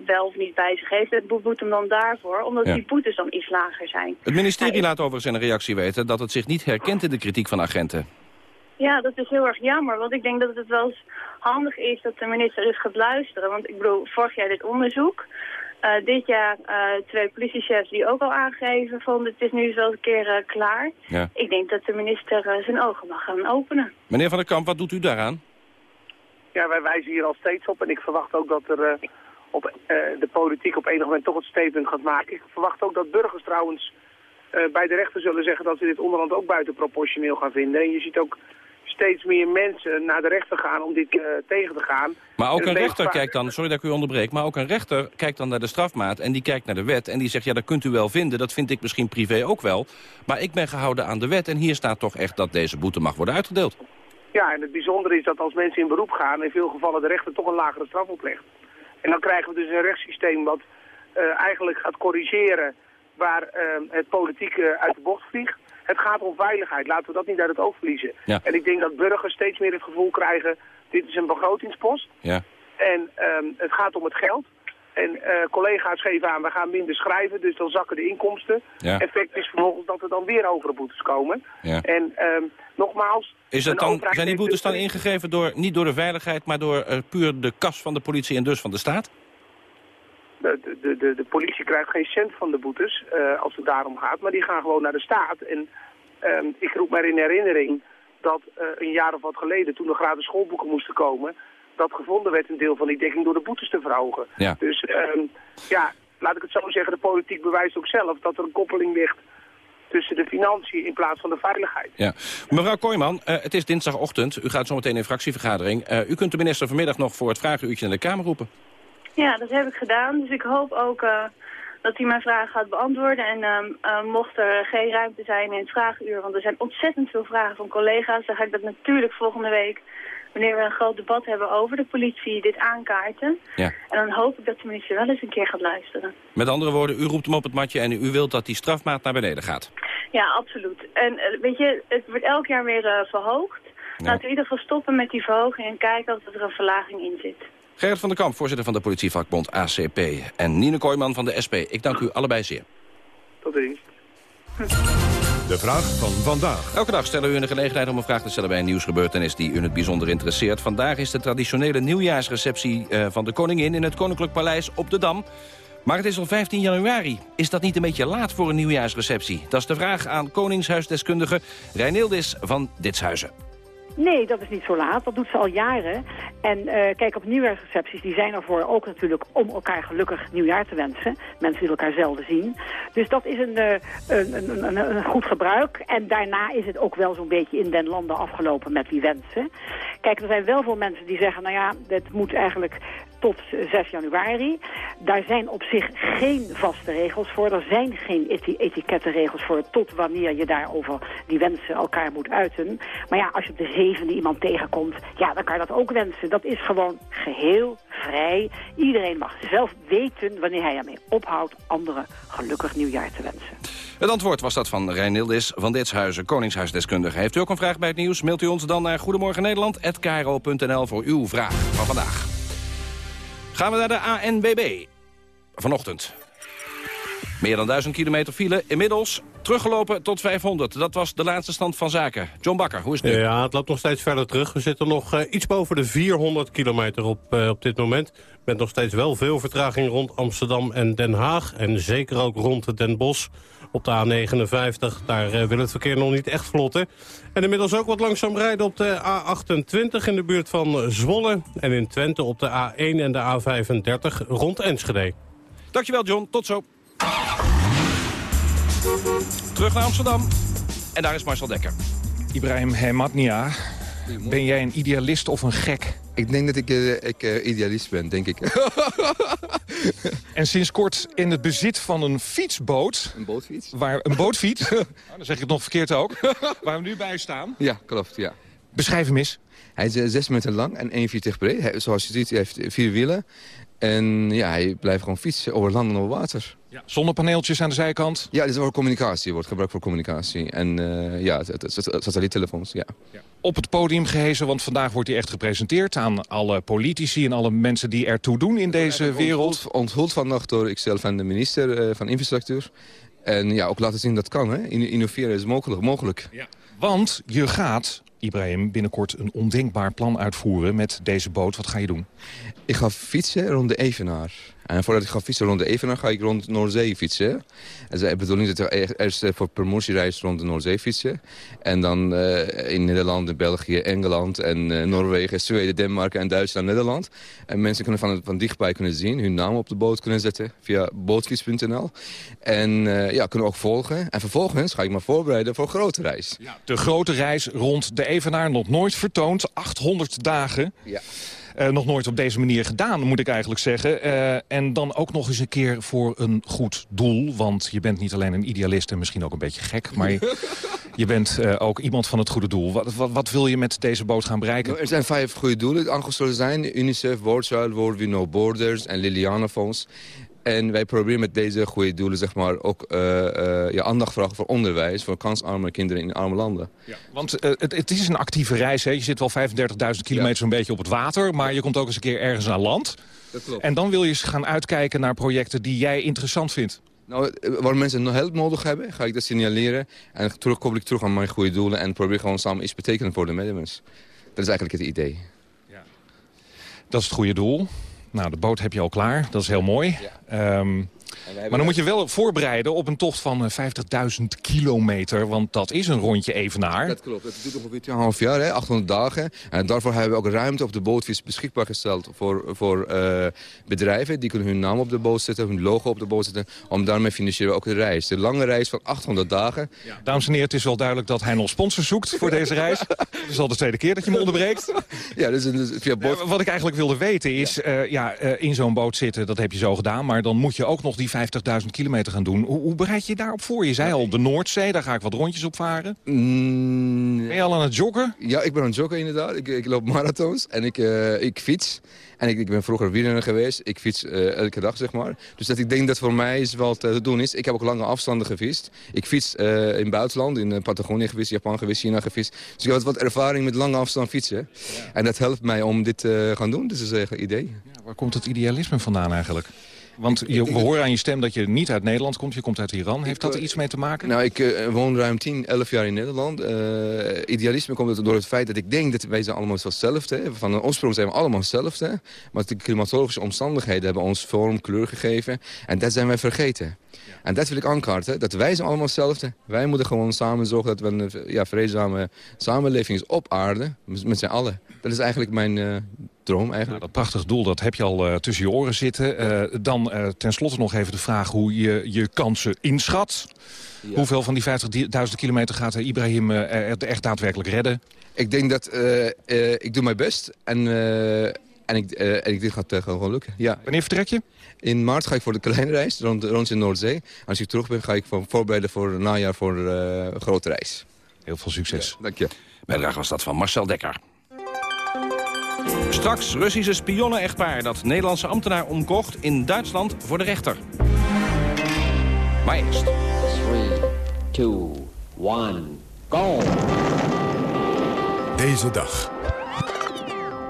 wel of niet bij zich heeft. Het boet hem dan daarvoor, omdat die boetes dan iets lager zijn. Het ministerie laat overigens in een reactie weten dat het zich niet herkent in de kritiek van agenten. Ja, dat is heel erg jammer, want ik denk dat het wel eens handig is dat de minister eens gaat luisteren. Want ik bedoel, vorig jaar dit onderzoek, uh, dit jaar uh, twee politiechefs die ook al aangeven van het is nu eens wel een keer uh, klaar. Ja. Ik denk dat de minister zijn ogen mag gaan openen. Meneer Van der Kamp, wat doet u daaraan? Ja, wij wijzen hier al steeds op en ik verwacht ook dat er op, de politiek op enig moment toch het statement gaat maken. Ik verwacht ook dat burgers trouwens bij de rechter zullen zeggen dat ze dit onderhand ook buitenproportioneel gaan vinden. En je ziet ook steeds meer mensen naar de rechter gaan om dit uh, tegen te gaan. Maar ook een rechter kijkt dan, sorry dat ik u onderbreek, maar ook een rechter kijkt dan naar de strafmaat en die kijkt naar de wet en die zegt, ja dat kunt u wel vinden, dat vind ik misschien privé ook wel, maar ik ben gehouden aan de wet en hier staat toch echt dat deze boete mag worden uitgedeeld. Ja, en het bijzondere is dat als mensen in beroep gaan, in veel gevallen de rechter toch een lagere straf oplegt. En dan krijgen we dus een rechtssysteem wat uh, eigenlijk gaat corrigeren waar uh, het politiek uit de bocht vliegt. Het gaat om veiligheid. Laten we dat niet uit het oog verliezen. En ik denk dat burgers steeds meer het gevoel krijgen... dit is een begrotingspost. Ja. En um, het gaat om het geld. En uh, collega's geven aan, we gaan minder schrijven, dus dan zakken de inkomsten. Ja. Effect is vervolgens dat er dan weer hogere boetes komen. Ja. En um, nogmaals... Is het dan, zijn die boetes dan ingegeven door, niet door de veiligheid, maar door uh, puur de kas van de politie en dus van de staat? De, de, de, de, politie krijgt geen cent van de boetes uh, als het daarom gaat, maar die gaan gewoon naar de staat. En uh, ik roep mij in herinnering dat uh, een jaar of wat geleden, toen de gratis schoolboeken moesten komen, dat gevonden werd een deel van die dekking door de boetes te verhogen. Ja. Dus um, ja, laat ik het zo zeggen, de politiek bewijst ook zelf dat er een koppeling ligt tussen de financiën in plaats van de veiligheid. Ja. Mevrouw Kooijman, uh, het is dinsdagochtend. U gaat zo meteen in fractievergadering. U kunt de minister vanmiddag nog voor het vragenuurtje naar de Kamer roepen. Ja, dat heb ik gedaan. Dus ik hoop ook uh, dat hij mijn vragen gaat beantwoorden. En uh, uh, mocht er geen ruimte zijn in het vragenuur, want er zijn ontzettend veel vragen van collega's, dan ga ik dat natuurlijk volgende week, wanneer we een groot debat hebben over de politie, dit aankaarten. Ja. En dan hoop ik dat de minister wel eens een keer gaat luisteren. Met andere woorden, u roept hem op het matje en u wilt dat die strafmaat naar beneden gaat. Ja, absoluut. En weet je, het wordt elk jaar weer verhoogd. Laten we in ieder geval stoppen met die verhoging en kijken of er een verlaging in zit. Gerrit van der Kamp, voorzitter van de politievakbond ACP. En Nine Kooijman van de SP. Ik dank u allebei zeer. Tot ziens. De vraag van vandaag. Elke dag stellen we u de gelegenheid om een vraag te stellen bij een nieuwsgebeurtenis die u in het bijzonder interesseert. Vandaag is de traditionele nieuwjaarsreceptie uh, van de koningin in het Koninklijk Paleis op de Dam. Maar het is al 15 januari. Is dat niet een beetje laat voor een nieuwjaarsreceptie? Dat is de vraag aan koningshuisdeskundige Reinildis van Ditshuizen. Nee, dat is niet zo laat. Dat doet ze al jaren. En uh, kijk, op nieuwjaarsrecepties, die zijn ervoor ook natuurlijk om elkaar gelukkig nieuwjaar te wensen. Mensen willen elkaar zelden zien. Dus dat is een, uh, een, een, een, een, goed gebruik. En daarna is het ook wel zo'n beetje in den landen afgelopen met die wensen. Kijk, er zijn wel veel mensen die zeggen, nou ja, het moet eigenlijk tot 6 januari. Daar zijn op zich geen vaste regels voor. Er zijn geen eti etikettenregels voor tot wanneer je daarover die wensen elkaar moet uiten. Maar ja, als je op de zevende iemand tegenkomt, ja, dan kan je dat ook wensen. Dat is gewoon geheel vrij. Iedereen mag zelf weten wanneer hij ermee ophoudt anderen gelukkig nieuwjaar te wensen. Het antwoord was dat van Rijn van Ditshuizen, Koningshuisdeskundige. Heeft u ook een vraag bij het nieuws? Mailt u ons dan naar Goedemorgen Nederland@kro.nl voor uw vraag van vandaag. Gaan we naar de ANBB. Vanochtend. Meer dan 1000 kilometer file. Inmiddels teruggelopen tot 500. Dat was de laatste stand van zaken. John Bakker, hoe is het nu? Ja, het loopt nog steeds verder terug. We zitten nog uh, iets boven de 400 kilometer op, uh, op dit moment. Met nog steeds wel veel vertraging rond Amsterdam en Den Haag. En zeker ook rond Den Bosch. Op de A59, daar uh, wil het verkeer nog niet echt vlotten. En inmiddels ook wat langzaam rijden op de A28 in de buurt van Zwolle. En in Twente op de A1 en de A35 rond Enschede. Dankjewel John, tot zo. Terug naar Amsterdam. En daar is Marcel Dekker. Ibrahim Hematnia, ben jij een idealist of een gek? Ik denk dat ik, uh, ik uh, idealist ben, denk ik. en sinds kort in het bezit van een fietsboot. Een bootfiets? Waar, een bootfiets, nou, dan zeg ik het nog verkeerd ook. waar we nu bij staan. Ja, klopt, ja. Beschrijf hem eens. Hij is uh, zes meter lang en 1,40 breed. Hij, zoals je ziet, hij heeft vier wielen. En ja, hij blijft gewoon fietsen over land en over water. Ja, zonnepaneeltjes aan de zijkant? Ja, dit is voor communicatie. wordt gebruikt voor communicatie. En uh, ja, satelliettelefoons, ja. ja. Op het podium gehezen, want vandaag wordt hij echt gepresenteerd... aan alle politici en alle mensen die ertoe doen in deze wereld. Onthuld, vandaag door ikzelf en de minister uh, van Infrastructuur. En ja, ook laten zien dat kan. Hè? Innoveren is mogelijk. mogelijk. Ja. Want je gaat Ibrahim binnenkort een ondenkbaar plan uitvoeren met deze boot. Wat ga je doen? Ik ga fietsen rond de Evenaar. En voordat ik ga fietsen rond de Evenaar, ga ik rond Noordzee fietsen. En de bedoeling dat ik eerst voor promotiereis rond de Noordzee fietsen. En dan uh, in Nederland, België, Engeland en uh, Noorwegen, Zweden, Denemarken en Duitsland, Nederland. En mensen kunnen van, van dichtbij kunnen zien, hun naam op de boot kunnen zetten via bootfiets.nl. En uh, ja, kunnen ook volgen. En vervolgens ga ik me voorbereiden voor een grote reis. Ja, de grote reis rond de Evenaar, nog nooit vertoond, 800 dagen. Ja. Uh, nog nooit op deze manier gedaan, moet ik eigenlijk zeggen. Uh, en dan ook nog eens een keer voor een goed doel. Want je bent niet alleen een idealist en misschien ook een beetje gek... maar je, bent uh, ook iemand van het goede doel. Wat, wat, wat, wil je met deze boot gaan bereiken? Er zijn vijf goede doelen die aangesloten zijn. UNICEF, World Child, World We No Borders en Liliana Fonds. En wij proberen met deze goede doelen zeg maar, ook uh, uh, ja, aandacht vragen voor onderwijs... voor kansarme kinderen in arme landen. Ja, want uh, het, het, is een actieve reis. Hè? Je zit wel 35.000 kilometer ja. zo'n beetje op het water... maar je komt ook eens een keer ergens aan land. Dat klopt. En dan wil je eens gaan uitkijken naar projecten die jij interessant vindt. Nou, waar mensen nog hulp nodig hebben, ga ik dat signaleren. En terug koppel ik terug aan mijn goede doelen... en probeer gewoon samen iets betekenen voor de medemens. Dat is eigenlijk het idee. Ja. Dat is het goede doel. Nou, de boot heb je al klaar. Dat is heel mooi. Ja. Um, maar dan moet je wel voorbereiden op een tocht van 50.000 kilometer. Want dat is een rondje evenaar. Dat klopt. Dat duurt ongeveer een half jaar, hè, 800 dagen. En daarvoor hebben we ook ruimte op de bootvis beschikbaar gesteld... voor, voor uh, bedrijven. Die kunnen hun naam op de boot zetten, hun logo op de boot zetten. Om daarmee financieren we ook de reis. De lange reis van 800 dagen. Ja. Dames en heren, het is wel duidelijk dat hij nog sponsors zoekt voor deze reis. Het is al de tweede keer dat je me onderbreekt. Ja, dus, dus via boot... Wat ik eigenlijk wilde weten is, ja, uh, ja uh, in zo'n boot zitten, dat heb je zo gedaan. Maar dan moet je ook nog die 50.000 kilometer gaan doen. Hoe, hoe, bereid je daarop voor? Je zei al, de Noordzee, daar ga ik wat rondjes op varen. Mm, ben je al aan het joggen? Ja, ik ben aan het joggen inderdaad. Ik, ik loop marathons en ik, uh, ik fiets. En ik, ik ben vroeger wielrenner geweest. Ik fiets uh, elke dag, zeg maar. Dus dat ik denk dat voor mij is wel te doen is. Ik heb ook lange afstanden gefietst. Ik fiets uh, in buitenland, in Patagonië geweest, Japan geweest, China gefietst. Dus ik heb wat ervaring met lange afstand fietsen. Ja. En dat helpt mij om dit te gaan doen. Dus dat is een idee. Ja, waar komt het idealisme vandaan eigenlijk? Want je, we horen aan je stem dat je niet uit Nederland komt. Je komt uit Iran. Heeft dat er iets mee te maken? Nou, ik uh, woon ruim 10, 11 jaar in Nederland. Uh, idealisme komt door het feit dat ik denk dat wij zijn allemaal hetzelfde. Van een oorsprong zijn we allemaal hetzelfde. Maar de klimatologische omstandigheden hebben ons vorm, kleur gegeven. En dat zijn wij vergeten. En dat wil ik aankaarten. Dat wij zijn allemaal hetzelfde. Wij moeten gewoon samen zorgen dat we een ja, vreedzame samenleving is op aarde. Met, met z'n allen. Dat is eigenlijk mijn uh, droom. Eigenlijk. Nou, dat prachtig doel, dat heb je al uh, tussen je oren zitten. Uh, dan uh, tenslotte nog even de vraag hoe je je kansen inschat. Ja. Hoeveel van die 50.000 kilometer gaat Ibrahim echt daadwerkelijk redden? Ik denk dat ik doe mijn best. En En ik, uh, en ik, dit gaat uh, gewoon lukken, ja. Wanneer vertrek je? In maart ga ik voor de kleine reis, rond, rond in Noordzee. Als ik terug ben, ga ik voorbereiden voor het najaar voor uh, een grote reis. Heel veel succes. Ja, dank je. Bijdrage was dat van Marcel Dekker. Straks Russische spionnen-echtpaar dat Nederlandse ambtenaar omkocht in Duitsland voor de rechter. Maar eerst. 3, 2, 1, go! Deze dag.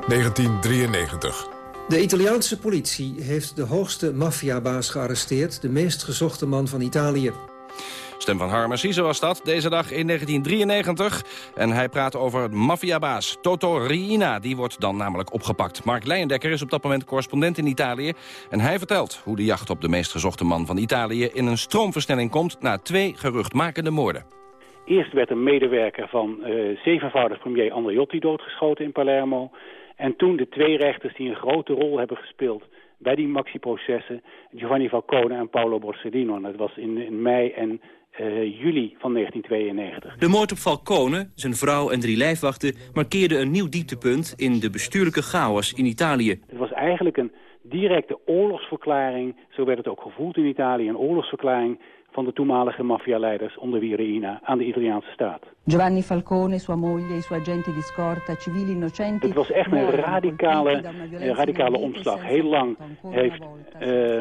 1993. De Italiaanse politie heeft de hoogste maffiabaas gearresteerd... de meest gezochte man van Italië. Stem van Harmer Siese was dat, deze dag in 1993. En hij praat over maffiabaas Toto Riina. Die wordt dan namelijk opgepakt. Mark Leijendekker is op dat moment correspondent in Italië. En hij vertelt hoe de jacht op de meest gezochte man van Italië... in een stroomversnelling komt na twee geruchtmakende moorden. Eerst werd een medewerker van uh, zevenvoudig premier Andreotti doodgeschoten in Palermo. En toen de twee rechters die een grote rol hebben gespeeld bij die maxi-processen... Giovanni Falcone en Paolo Borsellino. Dat was in, in mei en uh, juli van 1992. De moord op Falcone, zijn vrouw en drie lijfwachten... markeerde een nieuw dieptepunt in de bestuurlijke chaos in Italië. Het was eigenlijk een directe oorlogsverklaring, zo werd het ook gevoeld in Italië... een oorlogsverklaring van de toenmalige maffialeiders onder wie Reina aan de Italiaanse staat. Giovanni Falcone, sua moglie, i suoi agenti di scorta, civili innocenti... Het was echt een radicale, radicale omslag. Heel lang heeft uh,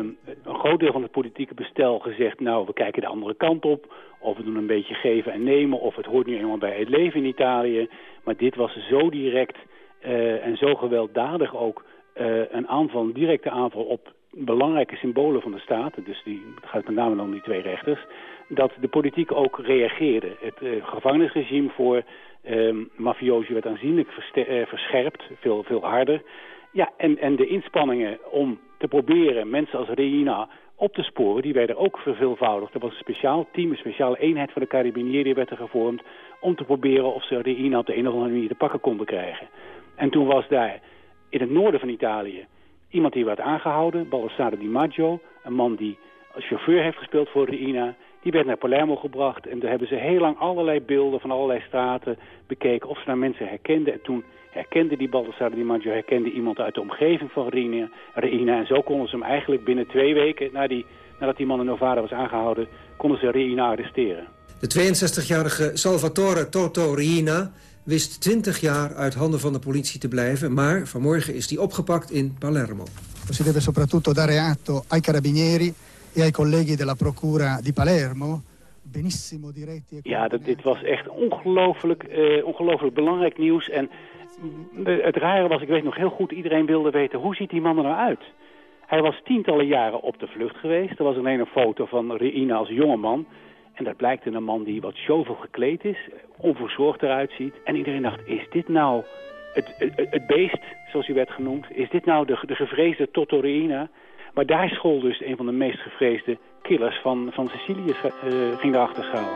een groot deel van het politieke bestel gezegd... nou, we kijken de andere kant op, of we doen een beetje geven en nemen... of het hoort nu eenmaal bij het leven in Italië. Maar dit was zo direct uh, en zo gewelddadig ook... Uh, een aanval, een directe aanval op belangrijke symbolen van de staat, dus die, het gaat met name om die twee rechters, dat de politiek ook reageerde. Het uh, gevangenisregime voor mafiosi werd aanzienlijk uh, verscherpt, veel, veel harder. Ja, en, en de inspanningen om te proberen mensen als Reina op te sporen, die werden ook verveelvoudigd. Er was een speciaal team, een speciale eenheid van de Carabinieri werd er gevormd... om te proberen of ze Reina op de een of andere manier te pakken konden krijgen. En toen was daar in het noorden van Italië Iemand die werd aangehouden, Baldassare Di Maggio, een man die als chauffeur heeft gespeeld voor de INA. Die werd naar Palermo gebracht en daar hebben ze heel lang allerlei beelden van allerlei straten bekeken of ze daar mensen herkenden. En toen herkende die Baldassare Di Maggio herkende iemand uit de omgeving van. Reina en zo konden ze hem eigenlijk binnen twee weken na die, nadat die man in Novara was aangehouden, konden ze Reina arresteren. De 62-jarige Salvatore Toto Reina wist 20 jaar uit handen van de politie te blijven... maar vanmorgen is hij opgepakt in Palermo. Si deve soprattutto dare atto ai carabinieri e ai colleghi della procura di Palermo... Benissimo diretti... E ja, dat, dit was echt ongelooflijk, uh, ongelooflijk belangrijk nieuws. En het rare was, ik weet nog heel goed, iedereen wilde weten... hoe ziet die man er nou uit? Hij was tientallen jaren op de vlucht geweest. Er was alleen een foto van Reina als jongeman... En dat blijkt een man die wat zoveel gekleed is, onverzorgd eruit ziet. En iedereen dacht, is dit nou het, het, beest, zoals hij werd genoemd? Is dit nou de, de gevreesde Totorina? Maar daar school dus een van de meest gevreesde killers van, van Sicilië, uh, ging erachter schuilen.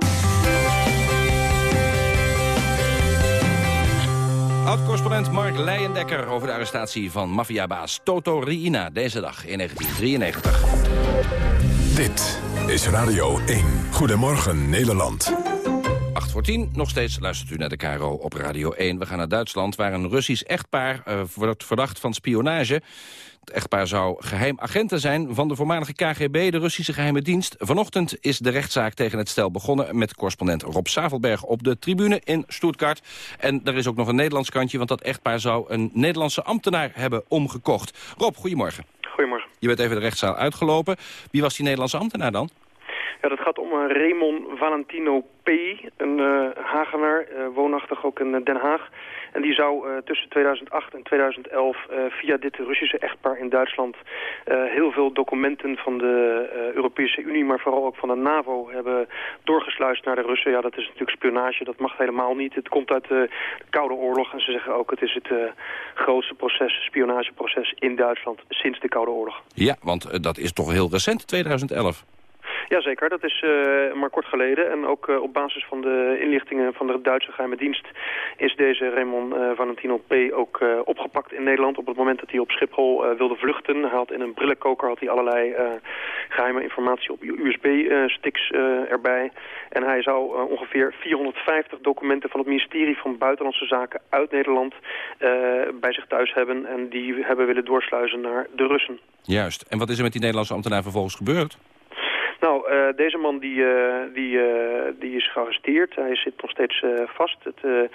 Oud-correspondent Mark Leijendekker over de arrestatie van maffiabaas Toto Riina deze dag in 1993. Dit is Radio 1. Goedemorgen Nederland. 8 voor 10, nog steeds luistert u naar de Caro op Radio 1. We gaan naar Duitsland, waar een Russisch echtpaar wordt verdacht van spionage. Het echtpaar zou geheim agenten zijn van de voormalige KGB, de Russische geheime dienst. Vanochtend is de rechtszaak tegen het stel begonnen met correspondent Rob Savelberg op de tribune in Stuttgart. En er is ook nog een Nederlands kantje, want dat echtpaar zou een Nederlandse ambtenaar hebben omgekocht. Rob, goedemorgen. Je bent even de rechtszaal uitgelopen. Wie was die Nederlandse ambtenaar dan? Ja, dat gaat om uh, Raymond Valentino P., een uh, Hagenaar, uh, woonachtig ook in Den Haag. En die zou tussen 2008 en 2011 via dit Russische echtpaar in Duitsland... heel veel documenten van de Europese Unie, maar vooral ook van de NAVO... hebben doorgesluist naar de Russen. Ja, dat is natuurlijk spionage, dat mag helemaal niet. Het komt uit de Koude Oorlog en ze zeggen ook... het is het grootste proces, spionageproces in Duitsland sinds de Koude Oorlog. Ja, want dat is toch heel recent, 2011? Jazeker, dat is uh, maar kort geleden. En ook uh, op basis van de inlichtingen van de Duitse geheime dienst... is deze Raymond uh, Valentino P. ook opgepakt in Nederland... op het moment dat hij op Schiphol wilde vluchten. Hij had in een brillenkoker had hij allerlei geheime informatie op USB-sticks erbij. En hij zou ongeveer 450 documenten van het ministerie van Buitenlandse Zaken uit Nederland... bij zich thuis hebben en die hebben willen doorsluizen naar de Russen. Juist. En wat is er met die Nederlandse ambtenaar vervolgens gebeurd? Nou, uh, deze man die, uh, die, uh, die is gearresteerd. Hij zit nog steeds vast. Het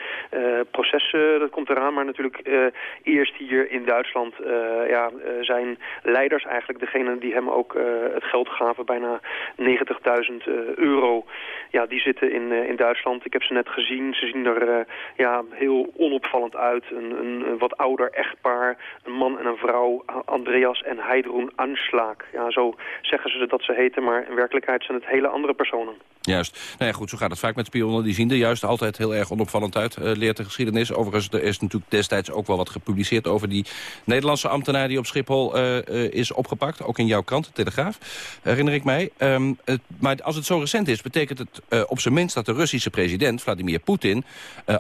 proces dat komt eraan. Maar natuurlijk eerst hier in Duitsland ja, zijn leiders eigenlijk degene die hem ook het geld gaven. Bijna 90.000 euro. Ja, die zitten in, in Duitsland. Ik heb ze net gezien. Ze zien er ja, heel onopvallend uit. Een, een, wat ouder echtpaar. Een man en een vrouw. Andreas en Heidrun Anschlag. Ja, zo zeggen ze dat ze heten. Maar in werkelijkheid zijn het hele andere personen. Juist. Nou ja, goed, zo gaat het vaak met spionnen. Die zien er juist altijd heel erg onopvallend uit, uh, leert de geschiedenis. Overigens, er is natuurlijk destijds ook wel wat gepubliceerd... over die Nederlandse ambtenaar die op Schiphol uh, uh, is opgepakt. Ook in jouw krant, de Telegraaf, herinner ik mij. Het, maar als het zo recent is, betekent het op zijn minst... dat de Russische president, Vladimir Poetin...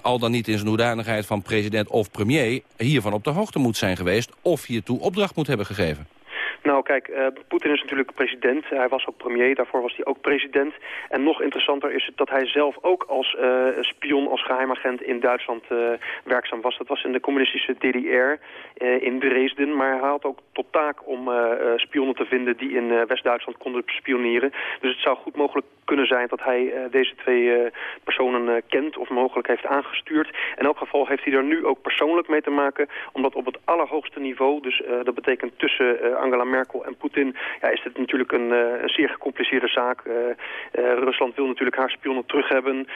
al dan niet in zijn hoedanigheid van president of premier... hiervan op de hoogte moet zijn geweest... of hiertoe opdracht moet hebben gegeven. Nou kijk, uh, Poetin is natuurlijk president. Hij was ook premier, daarvoor was hij ook president. En nog interessanter is het dat hij zelf ook als uh, spion, als geheimagent in Duitsland uh, werkzaam was. Dat was in de communistische DDR in Dresden. Maar hij had ook tot taak om spionnen te vinden die in West-Duitsland konden spioneren. Dus het zou goed mogelijk kunnen zijn dat hij deze twee personen kent of mogelijk heeft aangestuurd. In elk geval heeft hij er nu ook persoonlijk mee te maken. Omdat op het allerhoogste niveau, dus dat betekent tussen Angela Merkel en Poetin... Ja, is dit natuurlijk een, een zeer gecompliceerde zaak. Uh, uh, Rusland wil natuurlijk haar spionnen terug hebben.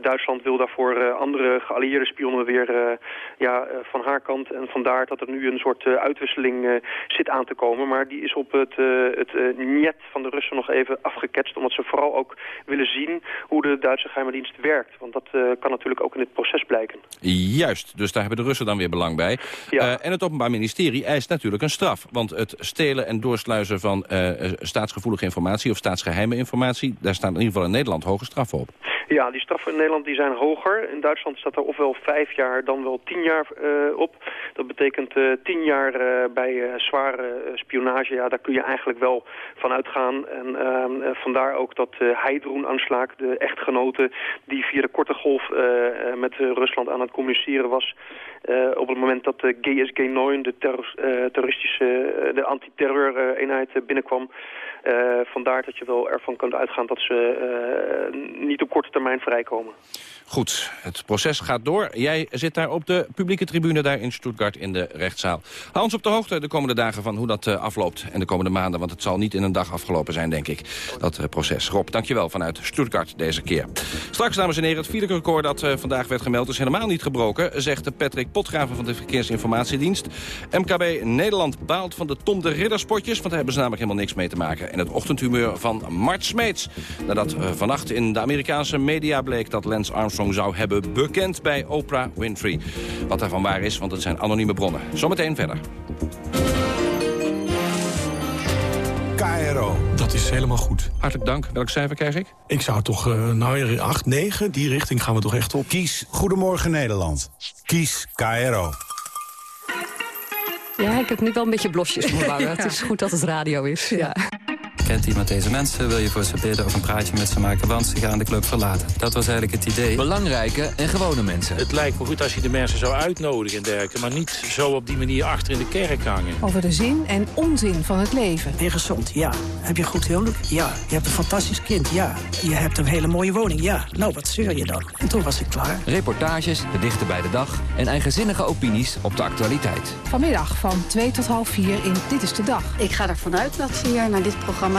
Duitsland wil daarvoor andere geallieerde spionnen weer ja, van haar kant. En vandaar dat er nu een soort uitwisseling zit aan te komen. Maar die is op het, het net van de Russen nog even afgeketst. Omdat ze vooral ook willen zien hoe de Duitse geheime dienst werkt. Want dat kan natuurlijk ook in dit proces blijken. Juist, dus daar hebben de Russen dan weer belang bij. Ja. en het Openbaar Ministerie eist natuurlijk een straf. Want het en doorsluizen van uh, staatsgevoelige informatie of staatsgeheime informatie. Daar staan in ieder geval in Nederland hoge straffen op. Ja, die straffen in Nederland die zijn hoger. In Duitsland staat er ofwel vijf jaar, dan wel tien jaar uh, op. Dat betekent uh, tien jaar bij zware spionage. Ja, daar kun je eigenlijk wel van uitgaan. En ehm, vandaar ook dat Heidrun-aanslaak, de echtgenote... die via de korte golf met Rusland aan het communiceren was... op het moment dat de GSG-9, de terroristische, de antiterror-eenheid binnenkwam... vandaar dat je wel ervan kunt uitgaan dat ze niet op korte termijn vrijkomen. Goed, het proces gaat door. Jij zit daar op de publieke tribune daar in Stuttgart in de rechtszaal. Hou ons op de hoogte de komende dagen van hoe dat uh, afloopt. En de komende maanden, want het zal niet in een dag afgelopen zijn, denk ik. Dat proces. Rob, dankjewel vanuit Stuttgart deze keer. Straks, dames en heren, het vierde record dat vandaag werd gemeld... is helemaal niet gebroken, zegt Patrick Potgraven van de Verkeersinformatiedienst. MKB Nederland baalt van de Tom de Ridderspotjes... want daar hebben ze namelijk helemaal niks mee te maken. En het ochtendhumeur van Mart Smeets. Nadat vannacht in de Amerikaanse media bleek dat Lance Armstrong zou hebben bekend bij Oprah Winfrey. Wat daarvan waar is, want het zijn anonieme bronnen. Zometeen verder. KRO. Dat is helemaal goed. Hartelijk dank. Welk cijfer krijg ik? Ik zou toch, uh, nou 8, 9, die richting gaan we toch echt op. Kies Goedemorgen Nederland. Kies KRO. Ja, ik heb nu wel een beetje blosjes op mijn wangen. Het is goed dat het radio is. Ja. Kent iemand deze mensen? Wil je voor ze bidden of een praatje met ze maken? Want ze gaan de club verlaten. Dat was eigenlijk het idee. Belangrijke en gewone mensen. Het lijkt me goed als je de mensen zou uitnodigen en dergelijke... maar niet zo op die manier achter in de kerk hangen. Over de zin en onzin van het leven. Ben je gezond? Ja. Heb je een goed huwelijk? Ja. Je hebt een fantastisch kind? Ja. Je hebt een hele mooie woning? Ja. Nou, wat zeur je dan? En toen was ik klaar. Reportages, de dichter bij de dag... en eigenzinnige opinies op de actualiteit. Vanmiddag van 2 tot half 4 in Dit is de Dag. Ik ga ervan uit dat ze hier naar dit programma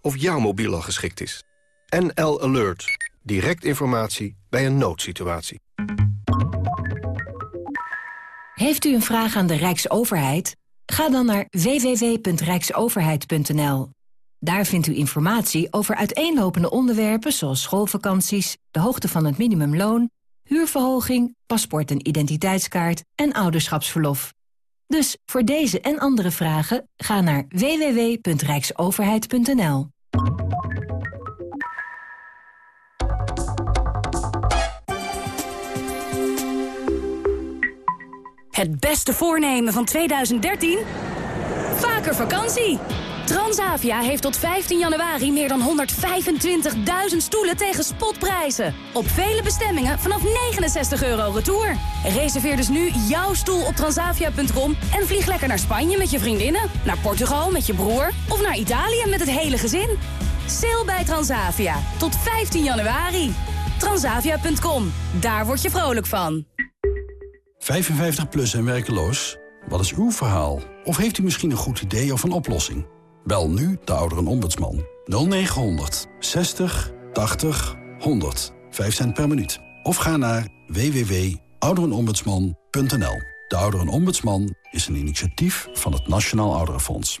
of jouw mobiel al geschikt is. NL Alert. Direct informatie bij een noodsituatie. Heeft u een vraag aan de Rijksoverheid? Ga dan naar www.rijksoverheid.nl. Daar vindt u informatie over uiteenlopende onderwerpen zoals schoolvakanties, de hoogte van het minimumloon, huurverhoging, paspoort en identiteitskaart en ouderschapsverlof. Dus voor deze en andere vragen ga naar www.rijksoverheid.nl. Het beste voornemen van 2013? Vaker vakantie! Transavia heeft tot 15 januari meer dan 125.000 stoelen tegen spotprijzen. Op vele bestemmingen vanaf 69 euro retour. Reserveer dus nu jouw stoel op transavia.com en vlieg lekker naar Spanje met je vriendinnen, naar Portugal met je broer of naar Italië met het hele gezin. Sail bij Transavia tot 15 januari. Transavia.com, daar word je vrolijk van. 55 plus en werkeloos? Wat is uw verhaal? Of heeft u misschien een goed idee of een oplossing? Bel nu de ouderenombudsman 0900 60 80 100. 5 cent per minuut. Of ga naar www.ouderenombudsman.nl. De Ouderenombudsman is een initiatief van het Nationaal Ouderenfonds.